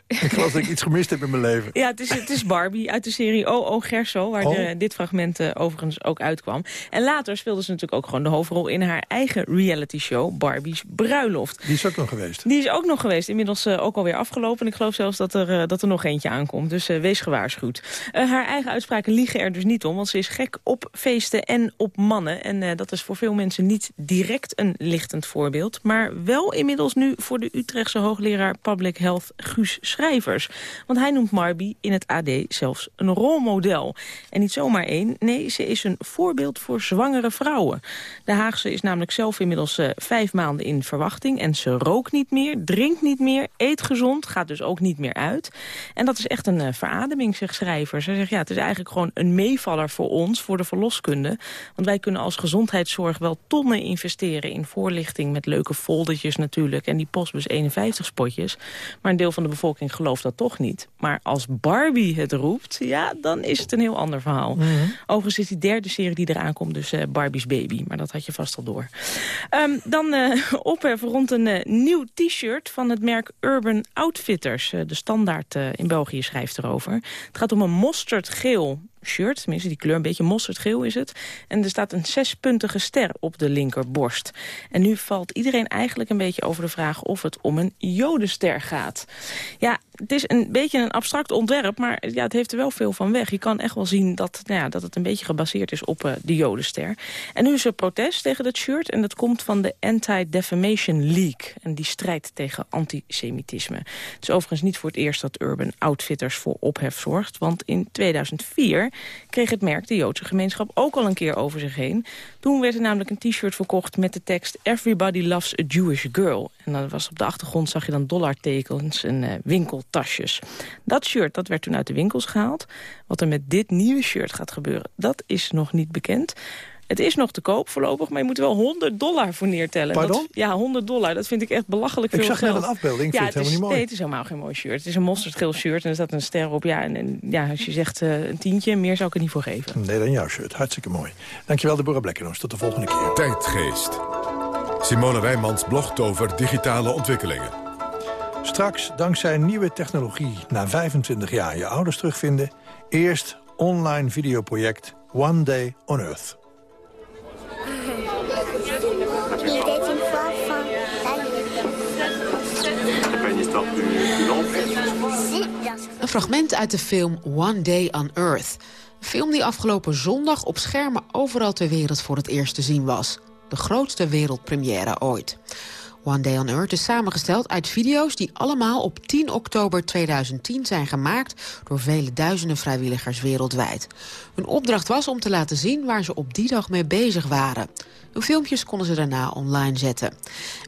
ik geloof dat ik iets gemist heb in mijn leven. Ja, het is, het is Barbie uit de serie O.O. Oh, Gerso... waar oh. dit fragment uh, overigens ook uitkwam. En later speelde ze natuurlijk ook gewoon de hoofdrol... in haar eigen reality show, Barbie's Bruiloft. Die is ook nog geweest. Die is ook nog geweest. Inmiddels uh, ook alweer afgelopen. En ik geloof zelfs dat er, uh, dat er nog eentje aankomt. Dus wees gewaarschuwd. haar eigen uitspraken liegen er dus niet om... want ze is gek op feesten en op mannen. En dat is voor veel mensen niet direct een lichtend voorbeeld... maar wel inmiddels nu voor de Utrechtse hoogleraar Public Health Guus schrijvers. Want hij noemt Marby in het AD zelfs een rolmodel. En niet zomaar één, nee, ze is een voorbeeld voor zwangere vrouwen. De Haagse is namelijk zelf inmiddels uh, vijf maanden in verwachting... en ze rookt niet meer, drinkt niet meer, eet gezond, gaat dus ook niet meer uit. En dat is echt een uh, verademing, zegt schrijvers. Ze zegt, ja, het is eigenlijk gewoon een meevaller voor ons, voor de verloskunde. Want wij kunnen als gezondheidszorg wel tonnen investeren... in voorlichting met leuke foldertjes natuurlijk... en die Postbus 51-spotjes. Maar een deel van de bevolking gelooft dat toch niet. Maar als Barbie het roept, ja, dan is het een heel ander verhaal. Mm -hmm. Overigens is die derde serie die eraan komt dus uh, Barbie's Baby. Maar dat had je vast al door. Um, dan uh, ophef rond een uh, nieuw t-shirt van het merk Urban Outfitters. de standaard in België schrijft erover. Het gaat om een mosterdgeel shirt. Tenminste, die kleur een beetje mosterdgeel is het. En er staat een zespuntige ster op de linkerborst. En nu valt iedereen eigenlijk een beetje over de vraag... of het om een jodenster gaat. Ja, het is een beetje een abstract ontwerp, maar ja, het heeft er wel veel van weg. Je kan echt wel zien dat, nou ja, dat het een beetje gebaseerd is op uh, de jodenster. En nu is er protest tegen dat shirt en dat komt van de Anti-Defamation League. En die strijdt tegen antisemitisme. Het is overigens niet voor het eerst dat Urban Outfitters voor ophef zorgt. Want in 2004 kreeg het merk de Joodse gemeenschap ook al een keer over zich heen. Toen werd er namelijk een t-shirt verkocht met de tekst Everybody loves a Jewish girl. En dan was op de achtergrond zag je dan dollartekens, een uh, winkel tasjes. Dat shirt dat werd toen uit de winkels gehaald. Wat er met dit nieuwe shirt gaat gebeuren, dat is nog niet bekend. Het is nog te koop voorlopig, maar je moet er wel 100 dollar voor neertellen. Pardon? Dat, ja, 100 dollar. Dat vind ik echt belachelijk Ik veel zag net geld. een afbeelding, ik ja, vind het helemaal is, niet mooi. Nee, het is helemaal geen mooi shirt. Het is een mosterdgeel shirt en er staat een ster op. Ja, en, en ja, als je zegt eh, een tientje, meer zou ik er niet voor geven. Nee, dan jouw shirt. Hartstikke mooi. Dankjewel, Deborah Blekkenhuis. Tot de volgende keer. Tijdgeest. Simone Wijmans blogt over digitale ontwikkelingen. Straks, dankzij nieuwe technologie, na 25 jaar je ouders terugvinden. Eerst online videoproject One Day on Earth. Een fragment uit de film One Day on Earth. Een film die afgelopen zondag op schermen overal ter wereld voor het eerst te zien was. De grootste wereldpremière ooit. One Day on Earth is samengesteld uit video's die allemaal op 10 oktober 2010 zijn gemaakt door vele duizenden vrijwilligers wereldwijd. Hun opdracht was om te laten zien waar ze op die dag mee bezig waren. Hun filmpjes konden ze daarna online zetten.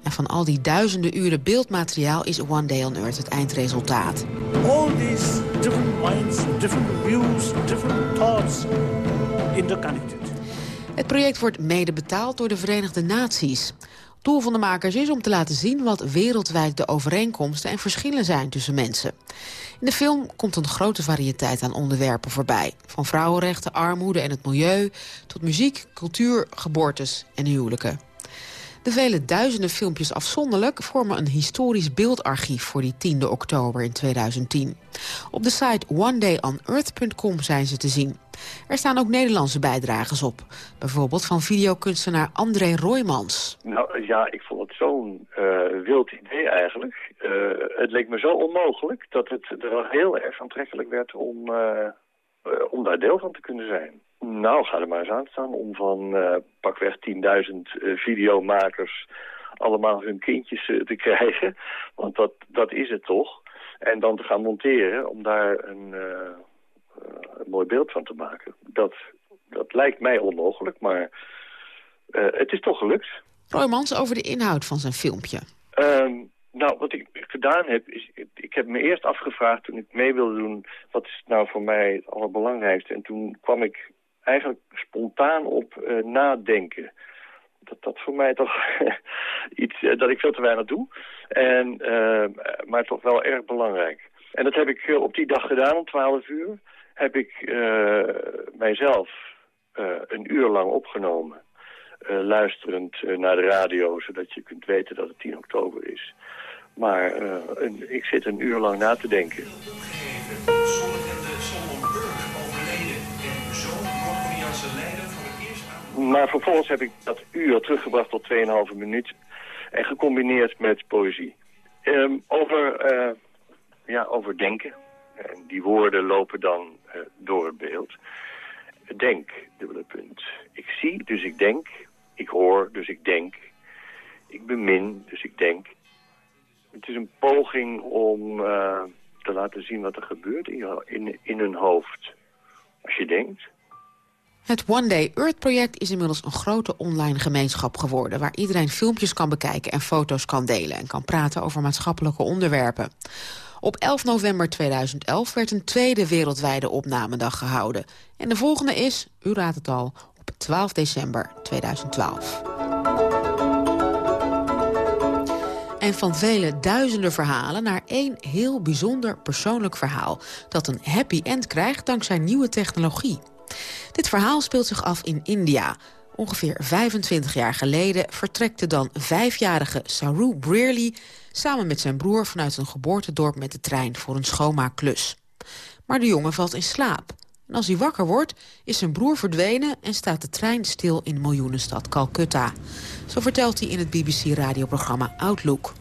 En van al die duizenden uren beeldmateriaal is One Day on Earth het eindresultaat. all these different minds, different views, different thoughts interconnected. Het project wordt mede betaald door de Verenigde Naties. Doel van de makers is om te laten zien wat wereldwijd de overeenkomsten en verschillen zijn tussen mensen. In de film komt een grote variëteit aan onderwerpen voorbij. Van vrouwenrechten, armoede en het milieu... tot muziek, cultuur, geboortes en huwelijken. De vele duizenden filmpjes afzonderlijk vormen een historisch beeldarchief voor die 10 oktober in 2010. Op de site onedayonearth.com zijn ze te zien. Er staan ook Nederlandse bijdragers op. Bijvoorbeeld van videokunstenaar André Roymans. Nou ja, ik vond het zo'n eh, wild idee eigenlijk. Eh, het leek me zo onmogelijk dat het er heel erg aantrekkelijk werd om, eh, om daar deel van te kunnen zijn. Nou, ga er maar eens aan staan om van eh, pakweg 10.000 eh, videomakers allemaal hun kindjes eh, te krijgen. Want dat, dat is het toch. En dan te gaan monteren om daar een, een mooi beeld van te maken. Dat, dat lijkt mij onmogelijk, maar het is toch gelukt. Roymans over de inhoud van zijn filmpje. Ehm, nou, wat ik gedaan heb, is... Ik heb me eerst afgevraagd toen ik mee wilde doen... wat is nou voor mij het allerbelangrijkste? En toen kwam ik eigenlijk spontaan op eh, nadenken. Dat dat voor mij toch iets... eh, dat ik veel te weinig doe. En, eh, maar toch wel erg belangrijk. En dat heb ik op die dag gedaan om 12 uur. Heb ik mijzelf een uur lang opgenomen. luisterend naar de radio, zodat je kunt weten dat het 10 oktober is. Maar ik zit een uur lang na te denken. Maar vervolgens heb ik dat uur teruggebracht tot 2,5 minuut. En gecombineerd met poëzie. Ehm, over, eh, ja, over denken. En die woorden lopen dan eh, door het beeld. Denk, dubbele punt. Ik zie, dus ik denk. Ik hoor, dus ik denk. Ik bemin, dus ik denk. Het is een poging om eh, te laten zien wat er gebeurt in, je, in, in hun hoofd. Als je denkt. Het One Day Earth project is inmiddels een grote online gemeenschap geworden... waar iedereen filmpjes kan bekijken en foto's kan delen... en kan praten over maatschappelijke onderwerpen. Op 11 november 2011 werd een tweede wereldwijde opnamedag gehouden. En de volgende is, u raadt het al, op 12 december 2012. En van vele duizenden verhalen naar één heel bijzonder persoonlijk verhaal... dat een happy end krijgt dankzij nieuwe technologie. Dit verhaal speelt zich af in India. Ongeveer 25 jaar geleden vertrekt de dan vijfjarige Saru Brearley... samen met zijn broer vanuit een geboortedorp met de trein voor een schoonmaakklus. Maar de jongen valt in slaap. En als hij wakker wordt, is zijn broer verdwenen... en staat de trein stil in miljoenenstad Calcutta. Zo vertelt hij in het BBC-radioprogramma Outlook.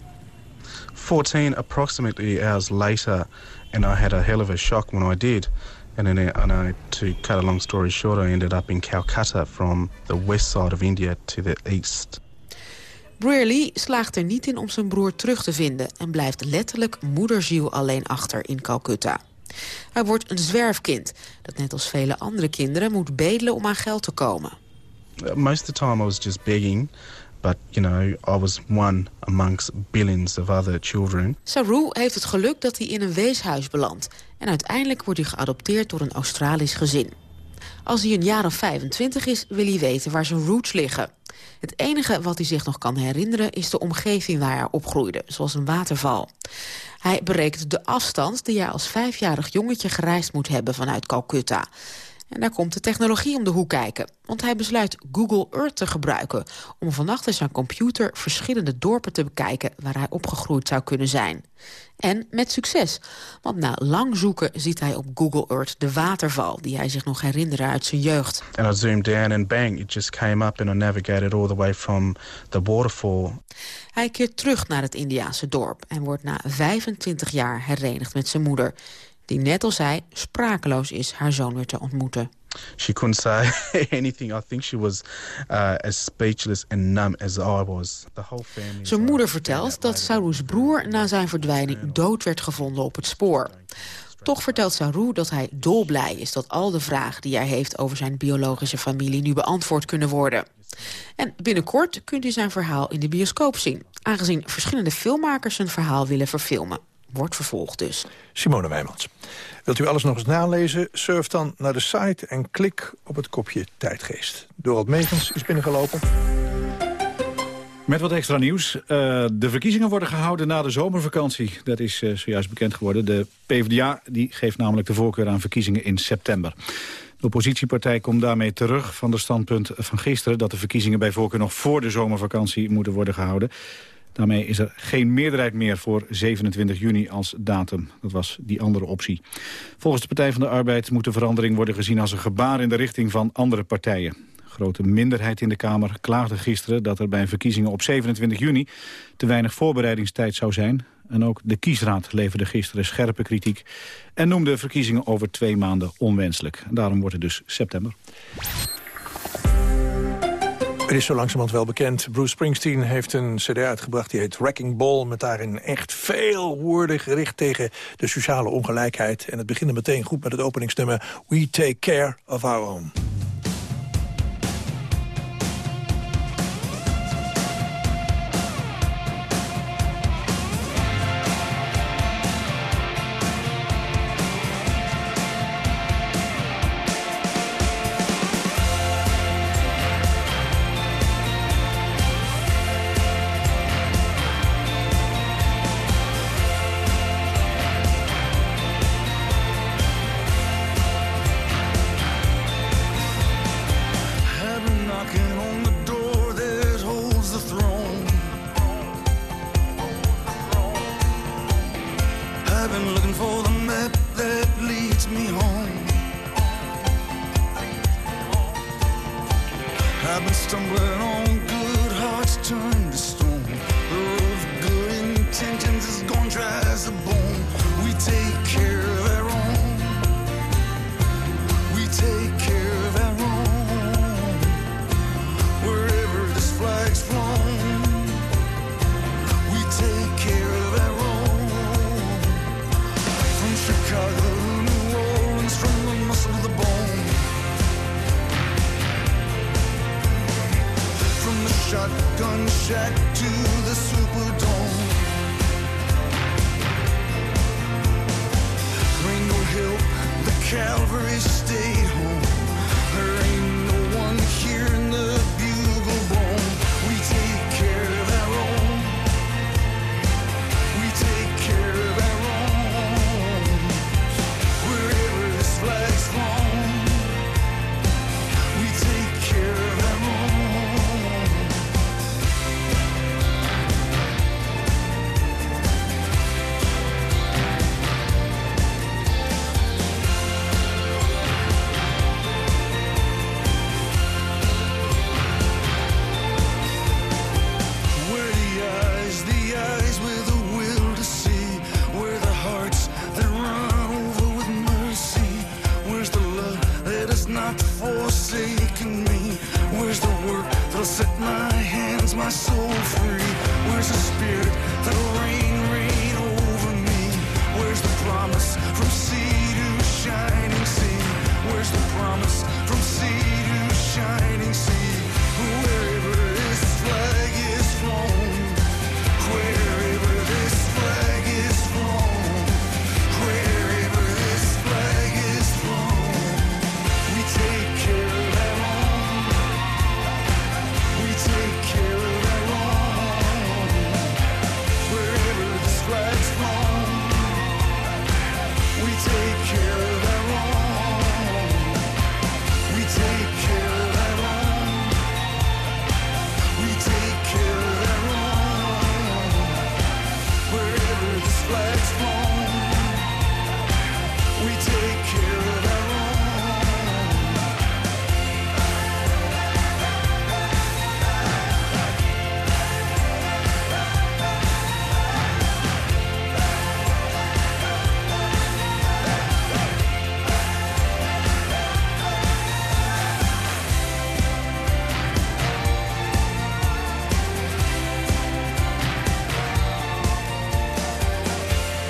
14 approximately hours later, and I had a hell of a shock when I did. And then, uh, and I, to cut a long story short, I ended up in Calcutta from the west side of India to the east. Brearley slaagt er niet in om zijn broer terug te vinden... en blijft letterlijk moederziel alleen achter in Calcutta. Hij wordt een zwerfkind dat net als vele andere kinderen moet bedelen om aan geld te komen. Uh, Most of the time I was just begging. But, you know, I was one amongst billions of other children. Saru heeft het geluk dat hij in een weeshuis belandt. En uiteindelijk wordt hij geadopteerd door een Australisch gezin. Als hij een jaar of 25 is, wil hij weten waar zijn roots liggen. Het enige wat hij zich nog kan herinneren is de omgeving waar hij opgroeide, zoals een waterval. Hij berekent de afstand die hij als vijfjarig jongetje gereisd moet hebben vanuit Calcutta. En daar komt de technologie om de hoek kijken. Want hij besluit Google Earth te gebruiken... om vannacht in zijn computer verschillende dorpen te bekijken... waar hij opgegroeid zou kunnen zijn. En met succes. Want na lang zoeken ziet hij op Google Earth de waterval... die hij zich nog herinnerde uit zijn jeugd. And I zoomed down and bang, it just came up... and I navigated all the way from the waterfall. Hij keert terug naar het Indiaanse dorp... en wordt na 25 jaar herenigd met zijn moeder die net als hij sprakeloos is haar zoon weer te ontmoeten. She couldn't say anything. I think she was uh, as speechless and numb as I was. The whole family. Zijn moeder vertelt dat Saru's broer na zijn verdwijning dood werd gevonden op het spoor. Toch vertelt Saru dat hij dolblij is dat al de vragen die hij heeft over zijn biologische familie nu beantwoord kunnen worden. En binnenkort kunt u zijn verhaal in de bioscoop zien, aangezien verschillende filmmakers zijn verhaal willen verfilmen wordt vervolgd dus. Simone Wijmans. Wilt u alles nog eens nalezen? Surf dan naar de site en klik op het kopje Tijdgeest. Dorald Megens is binnengelopen. Met wat extra nieuws. Uh, de verkiezingen worden gehouden na de zomervakantie. Dat is uh, zojuist bekend geworden. De PvdA die geeft namelijk de voorkeur aan verkiezingen in september. De oppositiepartij komt daarmee terug van de standpunt van gisteren... dat de verkiezingen bij voorkeur nog voor de zomervakantie moeten worden gehouden. Daarmee is er geen meerderheid meer voor 27 juni als datum. Dat was die andere optie. Volgens de Partij van de Arbeid moet de verandering worden gezien als een gebaar in de richting van andere partijen. Grote minderheid in de Kamer klaagde gisteren dat er bij verkiezingen op 27 juni te weinig voorbereidingstijd zou zijn. En ook de kiesraad leverde gisteren scherpe kritiek en noemde verkiezingen over twee maanden onwenselijk. En daarom wordt het dus september. Het is zo langzamerhand wel bekend. Bruce Springsteen heeft een cd uitgebracht die heet Wrecking Ball... met daarin echt veel woorden gericht tegen de sociale ongelijkheid. En het begint meteen goed met het openingsnummer We Take Care of Our Own.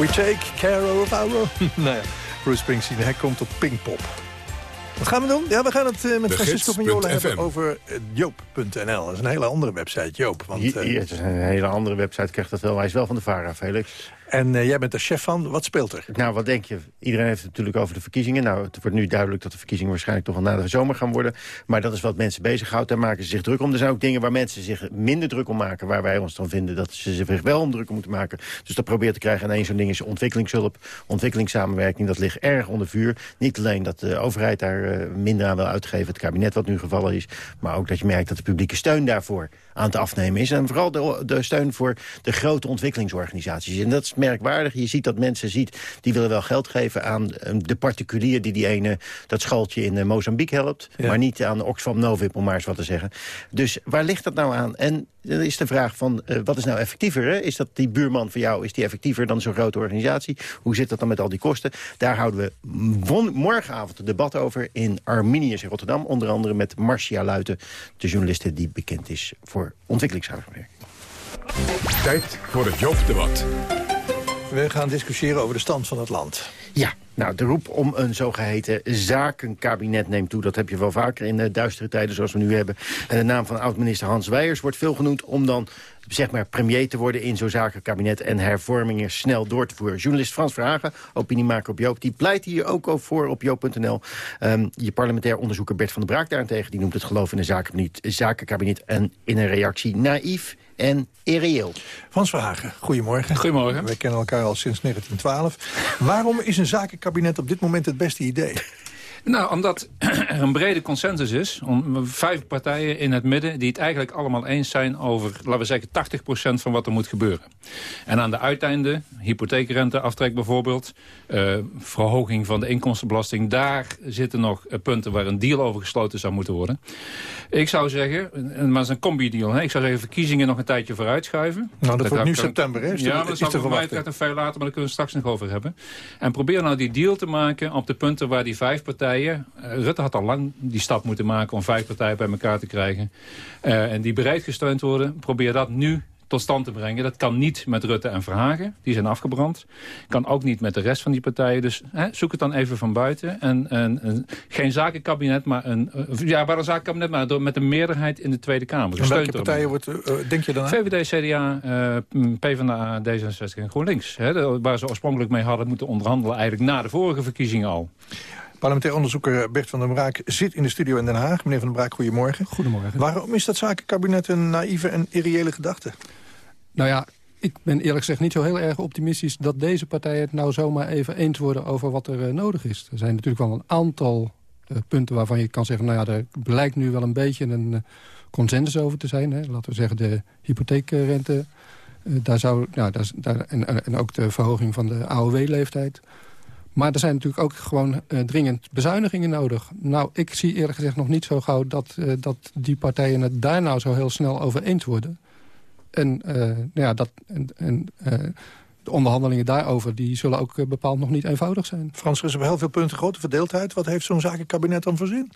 We take care of our... nou ja, Bruce Springsteen, hij komt op Pinkpop. Wat gaan we doen? Ja, we gaan het uh, met Francisco Magnola hebben over uh, joop.nl. Dat is een hele andere website, Joop. Want, uh, het is een hele andere website, krijgt dat wel. Hij is wel van de VARA, Felix. En uh, jij bent de chef van. Wat speelt er? Nou, wat denk je? Iedereen heeft het natuurlijk over de verkiezingen. Nou, het wordt nu duidelijk dat de verkiezingen waarschijnlijk toch wel na de zomer gaan worden. Maar dat is wat mensen bezighoudt. Daar maken ze zich druk om. Er zijn ook dingen waar mensen zich minder druk om maken. Waar wij ons dan vinden dat ze zich wel om druk moeten maken. Dus dat probeert te krijgen. En een zo'n ding is ontwikkelingshulp, ontwikkelingssamenwerking. Dat ligt erg onder vuur. Niet alleen dat de overheid daar uh, minder aan wil uitgeven. Het kabinet wat nu gevallen is. Maar ook dat je merkt dat de publieke steun daarvoor aan het afnemen is. En vooral de, de steun voor de grote ontwikkelingsorganisaties. En dat is merkwaardig. Je ziet dat mensen ziet, die willen wel geld geven aan de particulier... die die ene, dat schooltje in uh, Mozambique helpt. Maar niet aan Oxfam Novib, om maar eens wat te zeggen. Dus waar ligt dat nou aan? En dan is de vraag van, uh, wat is nou effectiever? Hè? Is dat die buurman van jou, is die effectiever dan zo'n grote organisatie? Hoe zit dat dan met al die kosten? Daar houden we morgenavond een debat over in Arminius in Rotterdam. Onder andere met Marcia Luiten, de journaliste die bekend is voor ontwikkelingssamenwerking. Tijd voor het Joop-debat. We gaan discussiëren over de stand van het land. Ja, nou, de roep om een zogeheten zakenkabinet neemt toe. Dat heb je wel vaker in uh, duistere tijden zoals we nu hebben. En de naam van oud-minister Hans Weijers wordt veel genoemd... om dan zeg maar premier te worden in zo'n zakenkabinet... en hervormingen snel door te voeren. Journalist Frans Verhagen, opiniemaker op Joop... die pleit hier ook voor op joop.nl. Um, je parlementair onderzoeker Bert van der Braak daarentegen... die noemt het geloof in een zakenkabinet, zakenkabinet en in een reactie naïef en irreëel. Frans Verhagen, goedemorgen. Goedemorgen. We kennen elkaar al sinds 1912. Waarom is een zakenkabinet op dit moment het beste idee? Nou, omdat er een brede consensus is. Om vijf partijen in het midden die het eigenlijk allemaal eens zijn over, laten we zeggen, 80% van wat er moet gebeuren. En aan de uiteinde, hypotheekrenteaftrek bijvoorbeeld, uh, verhoging van de inkomstenbelasting, daar zitten nog uh, punten waar een deal over gesloten zou moeten worden. Ik zou zeggen, maar het is een combi-deal, hè? ik zou zeggen verkiezingen nog een tijdje vooruitschuiven. Nou, dat, wordt nu september, hè? Is ja, maar dat is voor mij een veel later, maar daar kunnen we straks nog over hebben. En probeer nou die deal te maken op de punten waar die vijf partijen partijen. Uh, Rutte had al lang die stap moeten maken om vijf partijen bij elkaar te krijgen. Uh, en die bereid gesteund worden. Probeer dat nu tot stand te brengen. Dat kan niet met Rutte en Verhagen. Die zijn afgebrand. Kan ook niet met de rest van die partijen. Dus hè, zoek het dan even van buiten. En, en, en geen zakenkabinet, maar een, ja, maar een zakenkabinet, maar door, met een meerderheid in de Tweede Kamer. En welke partijen wordt, uh, denk je dan aan? VVD, CDA, uh, PvdA, D66 en GroenLinks. Hè, waar ze oorspronkelijk mee hadden moeten onderhandelen eigenlijk na de vorige verkiezingen al. Parlementair onderzoeker Bert van der Braak zit in de studio in Den Haag. Meneer van der Braak, goedemorgen. Goedemorgen. Waarom is dat zakenkabinet een naïeve en irreële gedachte? Nou ja, ik ben eerlijk gezegd niet zo heel erg optimistisch... dat deze partijen het nou zomaar even eens worden over wat er uh, nodig is. Er zijn natuurlijk wel een aantal uh, punten waarvan je kan zeggen... nou ja, er blijkt nu wel een beetje een uh, consensus over te zijn. Hè. Laten we zeggen de hypotheekrente... daar zou, nou, daar, daar, en, en ook de verhoging van de AOW-leeftijd... Maar er zijn natuurlijk ook gewoon uh, dringend bezuinigingen nodig. Nou, ik zie eerlijk gezegd nog niet zo gauw dat, uh, dat die partijen het daar nou zo heel snel over eens worden. En, uh, nou ja, dat, en, en de onderhandelingen daarover die zullen ook bepaald nog niet eenvoudig zijn. Frans, er is op heel veel punten grote verdeeldheid. Wat heeft zo'n zakenkabinet dan voor zin?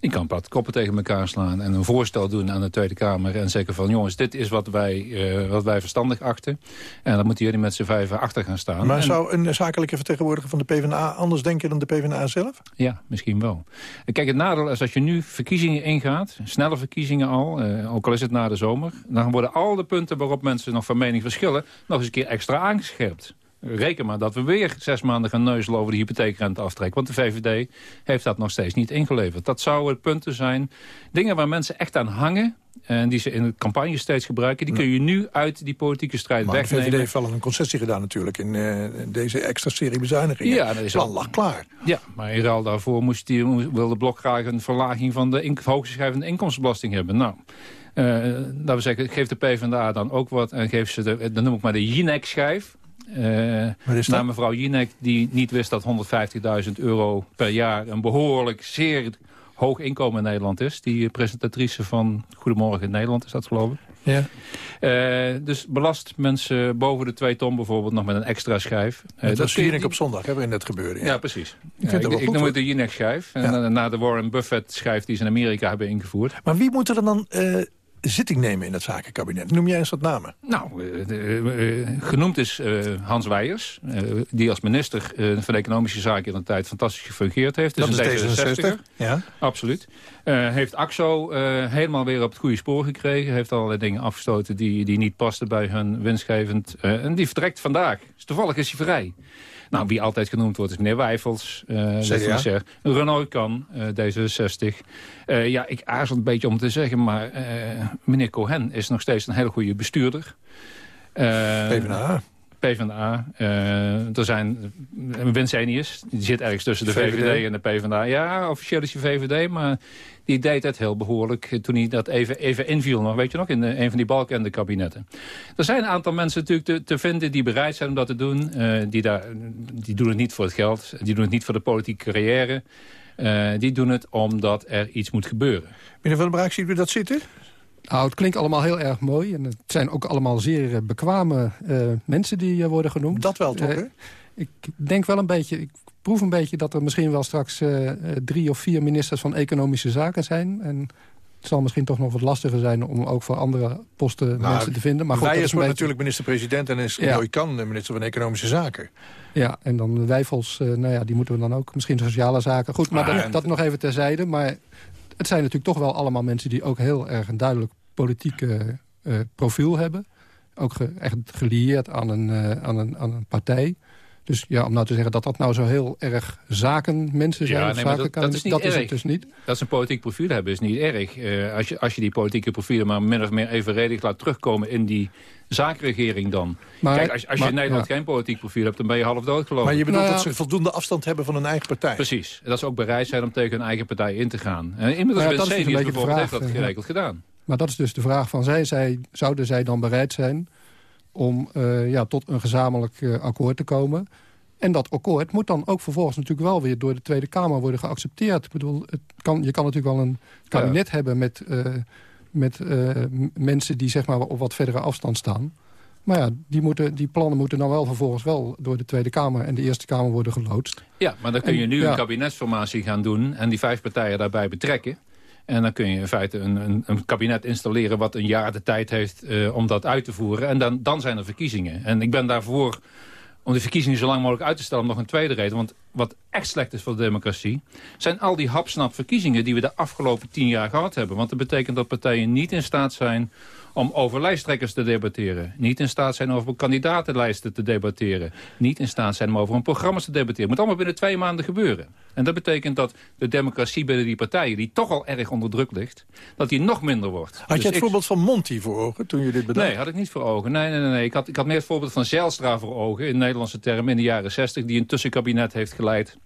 Die kan pad koppen tegen elkaar slaan en een voorstel doen aan de Tweede Kamer. En zeggen van jongens, dit is wat wij, uh, wat wij verstandig achten. En dan moeten jullie met z'n vijven achter gaan staan. Maar en... zou een zakelijke vertegenwoordiger van de PvdA anders denken dan de PvdA zelf? Ja, misschien wel. Kijk, het nadeel is als je nu verkiezingen ingaat, snelle verkiezingen al, uh, ook al is het na de zomer. Dan worden al de punten waarop mensen nog van mening verschillen nog eens een keer extra aangescherpt. Reken maar dat we weer zes maanden gaan neuzelen over de hypotheekrenteaftrek. Want de VVD heeft dat nog steeds niet ingeleverd. Dat zouden punten zijn, dingen waar mensen echt aan hangen... en die ze in de campagne steeds gebruiken... die kun je nu uit die politieke strijd maar wegnemen. de VVD heeft wel een concessie gedaan natuurlijk... in, uh, deze extra serie bezuinigingen. Ja, dat is al lag klaar. Ja, maar in ruil daarvoor moest die, wilde Blok graag een verlaging... van de in, hooggeschreven inkomstenbelasting hebben. Nou... Uh, laten we zeggen, geeft de PvdA dan ook wat en geeft ze de, dan noem ik maar de Jinek-schijf. Naar mevrouw Jinek, die niet wist dat 150.000 euro per jaar... een behoorlijk zeer hoog inkomen in Nederland is. Die presentatrice van Goedemorgen in Nederland is dat geloof ik. Ja. Uh, dus belast mensen boven de twee ton bijvoorbeeld nog met een extra schijf. Uh, dat is Jinek op zondag, hebben we net gebeurd. Ja, ja precies. Ik, ja, ik, ik noem het de Jinek-schijf. En ja. na de Warren Buffett-schijf die ze in Amerika hebben ingevoerd. Maar wie moet er dan... Uh zitting nemen in het zakenkabinet. Noem jij eens wat namen? Nou, uh, genoemd is Hans Weijers, die als minister van Economische Zaken in de tijd fantastisch gefungeerd heeft. Dat is, D66, ja. Absoluut. heeft AXO helemaal weer op het goede spoor gekregen. Heeft allerlei dingen afgestoten die, die niet pasten bij hun winstgevend. en die vertrekt vandaag. Dus toevallig is hij vrij. Nou, wie altijd genoemd wordt is meneer Wijfels. Uh, CDA. Renault kan, uh, D66. Uh, ja, ik aarzel een beetje om te zeggen, maar meneer Cohen is nog steeds een hele goede bestuurder. PvdA. PvdA. Uh, er zijn Winsenius, die zit ergens tussen de VVD. en de PvdA. Ja, officieel is hij VVD, maar die deed het heel behoorlijk toen hij dat even, even inviel. Nog, weet je nog, in de, een van die balkende kabinetten. Er zijn een aantal mensen natuurlijk te, te vinden die bereid zijn om dat te doen. Uh, die, daar, die doen het niet voor het geld, die doen het niet voor de politieke carrière. Uh, die doen het omdat er iets moet gebeuren. Meneer Van der Braak, ziet u dat zitten? Nou, het klinkt allemaal heel erg mooi. En het zijn ook allemaal zeer uh, bekwame uh, mensen die uh, worden genoemd. Dat wel toch, hè? Ik denk wel een beetje, ik proef een beetje dat er misschien wel straks drie of vier ministers van Economische Zaken zijn. En het zal misschien toch nog wat lastiger zijn om ook voor andere posten nou, mensen te vinden. Maar Wijers wordt beetje... natuurlijk minister-president en is ja. Kan minister van Economische Zaken. Ja, en dan Wijfels, nou ja, die moeten we dan ook. Misschien sociale zaken. Goed, maar, maar dat, dat nog even terzijde. Maar het zijn natuurlijk toch wel allemaal mensen die ook heel erg een duidelijk politieke uh, profiel hebben. Ook echt gelieerd aan een, uh, aan, een, aan een partij. Dus ja, om nou te zeggen dat dat nou zo heel erg zakenmensen zijn... Ja, nee, dat, dat, is, niet dat is het dus niet. Dat ze een politiek profiel hebben is niet erg. Uh, als, je, als je die politieke profielen maar min of meer evenredig laat terugkomen... in die zaakregering dan. Maar, Kijk, als, als je in Nederland geen politiek profiel hebt... dan ben je half dood geloof Maar je bedoelt nou dat ze voldoende afstand hebben van hun eigen partij? Precies. En dat ze ook bereid zijn om tegen hun eigen partij in te gaan. En inmiddels ja, ben dus bijvoorbeeld heeft dat geregeld gedaan. Maar dat is dus de vraag van, zij, zij, zouden zij dan bereid zijn... om uh, ja, tot een gezamenlijk uh, akkoord te komen... En dat akkoord moet dan ook vervolgens natuurlijk wel weer door de Tweede Kamer worden geaccepteerd. Ik bedoel, het kan, je kan natuurlijk wel een kabinet ja. hebben met, uh, met mensen die zeg maar op wat verdere afstand staan. Maar ja, die, moeten, die plannen moeten dan wel vervolgens wel door de Tweede Kamer en de Eerste Kamer worden geloodst. Ja, maar dan kun je nu en, een kabinetsformatie gaan doen en die vijf partijen daarbij betrekken. En dan kun je in feite een, een, een, kabinet installeren wat een jaar de tijd heeft uh, om dat uit te voeren. En dan, dan zijn er verkiezingen. En ik ben daarvoor om de verkiezingen zo lang mogelijk uit te stellen... nog een tweede reden. Want wat echt slecht is voor de democratie... zijn al die hapsnap verkiezingen die we de afgelopen tien jaar gehad hebben. Want dat betekent dat partijen niet in staat zijn om over lijsttrekkers te debatteren. Niet in staat zijn over kandidatenlijsten te debatteren. Niet in staat zijn om over een programma te debatteren. Het moet allemaal binnen twee maanden gebeuren. En dat betekent dat de democratie binnen die partijen... die toch al erg onder druk ligt, dat die nog minder wordt. Had dus je het voorbeeld van Monti voor ogen toen je dit bedacht? Nee, had ik niet voor ogen. Nee, nee, nee. nee. Ik, had, ik had meer het voorbeeld van Zijlstra voor ogen... in Nederlandse termen in de jaren 60... die een tussenkabinet heeft geleid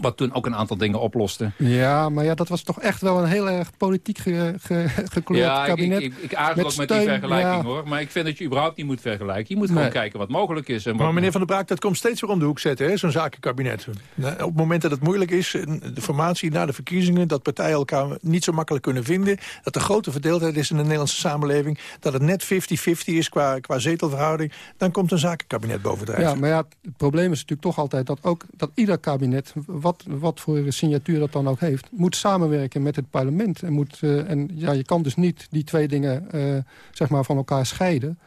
wat toen ook een aantal dingen oploste. Ja, maar ja, dat was toch echt wel een heel erg politiek ge, ge, gekleurd ja, kabinet. Ik, ik, ik aarzel ook met die vergelijking hoor. Maar ik vind dat je überhaupt niet moet vergelijken. Je moet gewoon kijken wat mogelijk is. En wat maar meneer Van der Braak, dat komt steeds weer om de hoek zetten, zo'n zakenkabinet. Op het moment dat het moeilijk is, de formatie na de verkiezingen... dat partijen elkaar niet zo makkelijk kunnen vinden... dat er grote verdeeldheid is in de Nederlandse samenleving... dat het net 50-50 is qua, qua zetelverhouding... dan komt een zakenkabinet bovendrijven. Ja, maar ja, het probleem is natuurlijk toch altijd dat ook dat ieder kabinet wat, wat voor signatuur dat dan ook heeft... moet samenwerken met het parlement. En, moet, uh, en ja, je kan dus niet die twee dingen uh, zeg maar van elkaar scheiden.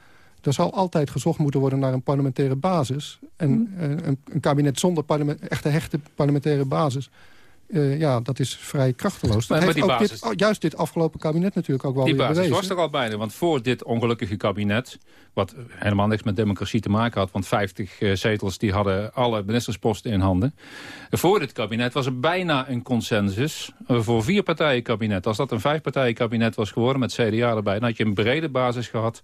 Er zal altijd gezocht moeten worden naar een parlementaire basis. En uh, een, een, kabinet zonder parlement, echte hechte parlementaire basis... Uh, ja, dat is vrij krachteloos. Maar, maar die basis... dit, oh, juist dit afgelopen kabinet natuurlijk ook wel die weer basis bewezen. was er al bijna, want voor dit ongelukkige kabinet... wat helemaal niks met democratie te maken had... want 50 uh, zetels die hadden alle ministersposten in handen. Voor dit kabinet was er bijna een consensus uh, voor vier partijen kabinet. Als dat een vijf partijen kabinet was geworden met CDA erbij... dan had je een brede basis gehad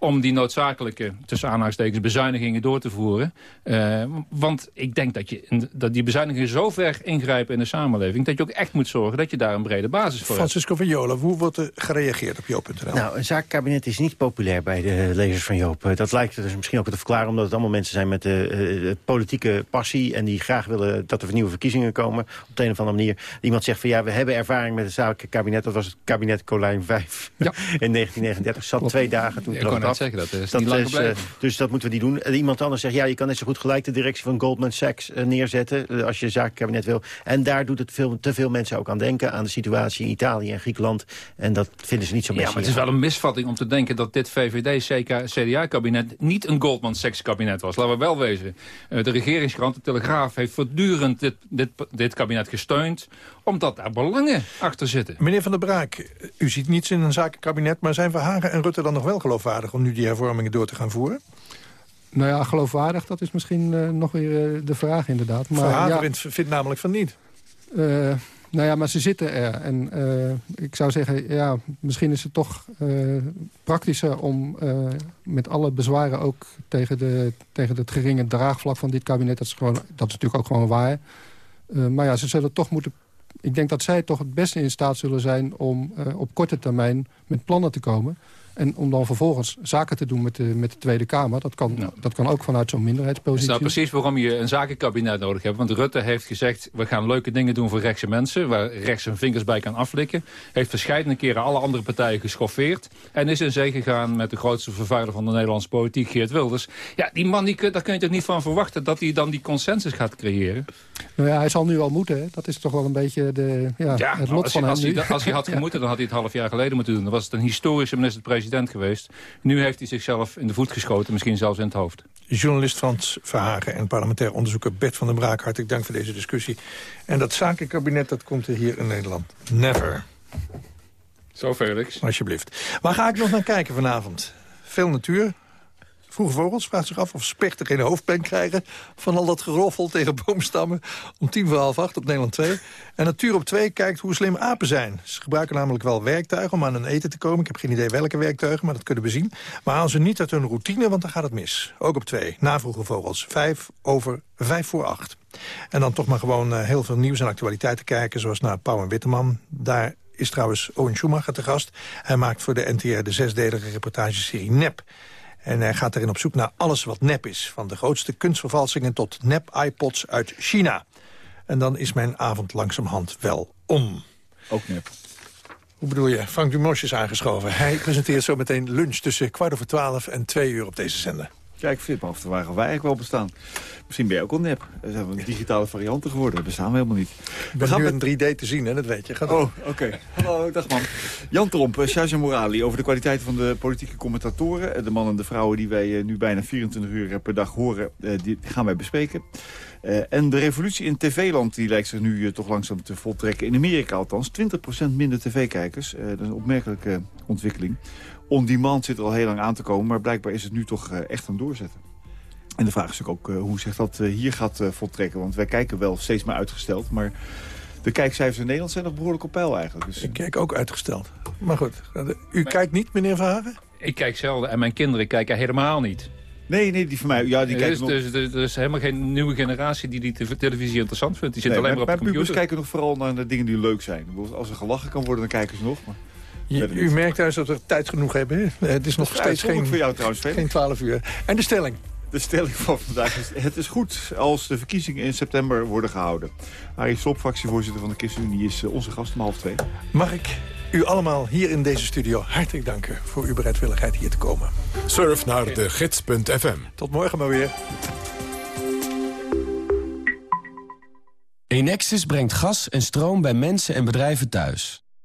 om die noodzakelijke, tussen aanhalingstekens, bezuinigingen door te voeren. Uh, want ik denk dat, je, dat die bezuinigingen zo ver ingrijpen in de samenleving... dat je ook echt moet zorgen dat je daar een brede basis voor Francisco hebt. van Jola, hoe wordt er gereageerd op Jo.nl? Nou, een zaakkabinet is niet populair bij de lezers Van Joop. Eh, dat lijkt dus misschien ook te verklaren... omdat het allemaal mensen zijn met uh, politieke passie... en die graag willen dat er nieuwe verkiezingen komen. Op de een of andere manier. Iemand zegt van ja, we hebben ervaring met het zakelijke kabinet. Dat was het kabinet Colijn 5 ja. in 1939. Zat twee dagen toen Ik kon net zeggen, dat is dat niet lang is, Dus dat moeten we niet doen. iemand anders zegt ja, je kan net zo goed gelijk de directie van Goldman Sachs neerzetten... als je een zakelijk kabinet wil. En daar doet het veel, te veel mensen ook aan denken... aan de situatie in Italië en Griekenland. En dat vinden ze niet zo best. Ja, maar het is wel een misvatting om te denken dat dit VVD-CDA-kabinet niet een Goldman Sachs-kabinet was. Laten we wel wezen. Eh, de regeringskrant, de Telegraaf, heeft voortdurend dit, dit, dit kabinet gesteund omdat daar belangen achter zitten. Meneer Van der Braak, u ziet niets in een zakenkabinet... maar zijn Verhagen en Rutte dan nog wel geloofwaardig... om nu die hervormingen door te gaan voeren? Nou ja, geloofwaardig, dat is misschien uh, nog weer uh, de vraag inderdaad. Maar, Verhagen ja, vindt, namelijk van niet. Uh, nou ja, maar ze zitten er. En uh, ik zou zeggen, ja, misschien is het toch uh, praktischer om uh, met alle bezwaren ook tegen, de, tegen het geringe draagvlak van dit kabinet. Dat is, gewoon, dat is natuurlijk ook gewoon waar. maar ja, ze zullen toch moeten... Ik denk dat zij toch het beste in staat zullen zijn om op korte termijn met plannen te komen. En om dan vervolgens zaken te doen met de, met de Tweede Kamer... dat kan, dat kan ook vanuit zo'n minderheidspositie. Is nou precies waarom je een zakenkabinet nodig hebt. Want Rutte heeft gezegd, we gaan leuke dingen doen voor rechtse mensen... waar rechts zijn vingers bij kan aflikken. Heeft verschillende keren alle andere partijen geschoffeerd... en is in zee gegaan met de grootste vervuiler van de Nederlandse politiek, Geert Wilders. Ja, die man, die, daar kun je toch niet van verwachten... dat hij dan die consensus gaat creëren? Nou ja, hij zal nu al moeten. Hè. Dat is toch wel een beetje de, ja, het lot als van als hem hij, Als hij had gemoeten, dan had hij het half jaar geleden moeten doen. Dan was het een historische minister-president geweest. Nu heeft hij zichzelf in de voet geschoten, misschien zelfs in het hoofd. Journalist Frans Verhagen en parlementair onderzoeker Bert van den Braak... hartelijk dank voor deze discussie. En dat zakenkabinet, dat komt er hier in Nederland. Never. Zo, Felix. Alsjeblieft. Waar ga ik nog naar kijken vanavond? Veel natuur, Vroege Vogels vraagt zich af of spechten geen hoofdpijn krijgen... van al dat geroffel tegen boomstammen om tien voor half acht op Nederland 2. En Natuur op 2 kijkt hoe slim apen zijn. Ze gebruiken namelijk wel werktuigen om aan hun eten te komen. Ik heb geen idee welke werktuigen, maar dat kunnen we zien. Maar halen ze niet uit hun routine, want dan gaat het mis. Ook op 2, na Vroege Vogels, vijf over vijf voor acht. En dan toch maar gewoon uh, heel veel nieuws en actualiteiten kijken... zoals naar Pauw en Witteman. Daar is trouwens Owen Schumacher te gast. Hij maakt voor de NTR de zesdelige reportageserie NEP... En hij gaat erin op zoek naar alles wat nep is. Van de grootste kunstvervalsingen tot nep-iPods uit China. En dan is mijn avond langzamerhand wel om. Ook nep. Hoe bedoel je? Frank Dumos is aangeschoven. Hij presenteert zo meteen lunch tussen kwart over twaalf en twee uur op deze zender. Vind me af te wagen wij eigenlijk wel bestaan. Misschien ben je ook al nep. Zijn wel digitale varianten geworden. Dat bestaan we helemaal niet. We gaan met... 3D te zien, hè? dat weet je. oh, oké. Hallo, dag man. Jan Tromp, eh, Charles Morali over de kwaliteit van de politieke commentatoren. Eh, de mannen en de vrouwen die wij eh, nu bijna 24 uur per dag horen, die gaan wij bespreken. en de revolutie in tv-land die lijkt zich nu toch langzaam te voltrekken. In Amerika althans, 20% minder tv-kijkers. dat is een opmerkelijke ontwikkeling on-demand zit er al heel lang aan te komen. Maar blijkbaar is het nu toch eh, echt aan doorzetten. En de vraag is ook uh, hoe zich dat uh, hier gaat voltrekken. Want wij kijken wel steeds maar uitgesteld. Maar de kijkcijfers in Nederland zijn nog behoorlijk op peil eigenlijk. Dus... Ik kijk ook uitgesteld. Maar goed, u kijkt niet, meneer Verhagen? Ik kijk zelden en mijn kinderen kijken helemaal niet. Nee, nee, die van mij. Ja, die dus, kijken dus, dus, er is helemaal geen nieuwe generatie die die televisie interessant vindt. Die zit alleen maar op de computer. Mijn kijken nog vooral naar de dingen die leuk zijn. Als er gelachen kan worden, dan kijken ze nog. Maar... u merkt thuis dat we tijd genoeg hebben. Het is nog steeds geen, voor jou, trouwens, geen 12 uur. En de stelling? De stelling van vandaag is... het is goed als de verkiezingen in september worden gehouden. Arie Slob, fractievoorzitter van de ChristenUnie, is eh, onze gast om half twee. Mag ik u allemaal hier in deze studio hartelijk danken... voor uw bereidwilligheid hier te komen. Surf naar de gids.fm. Tot morgen maar weer. Enexis brengt gas en stroom bij mensen en bedrijven thuis.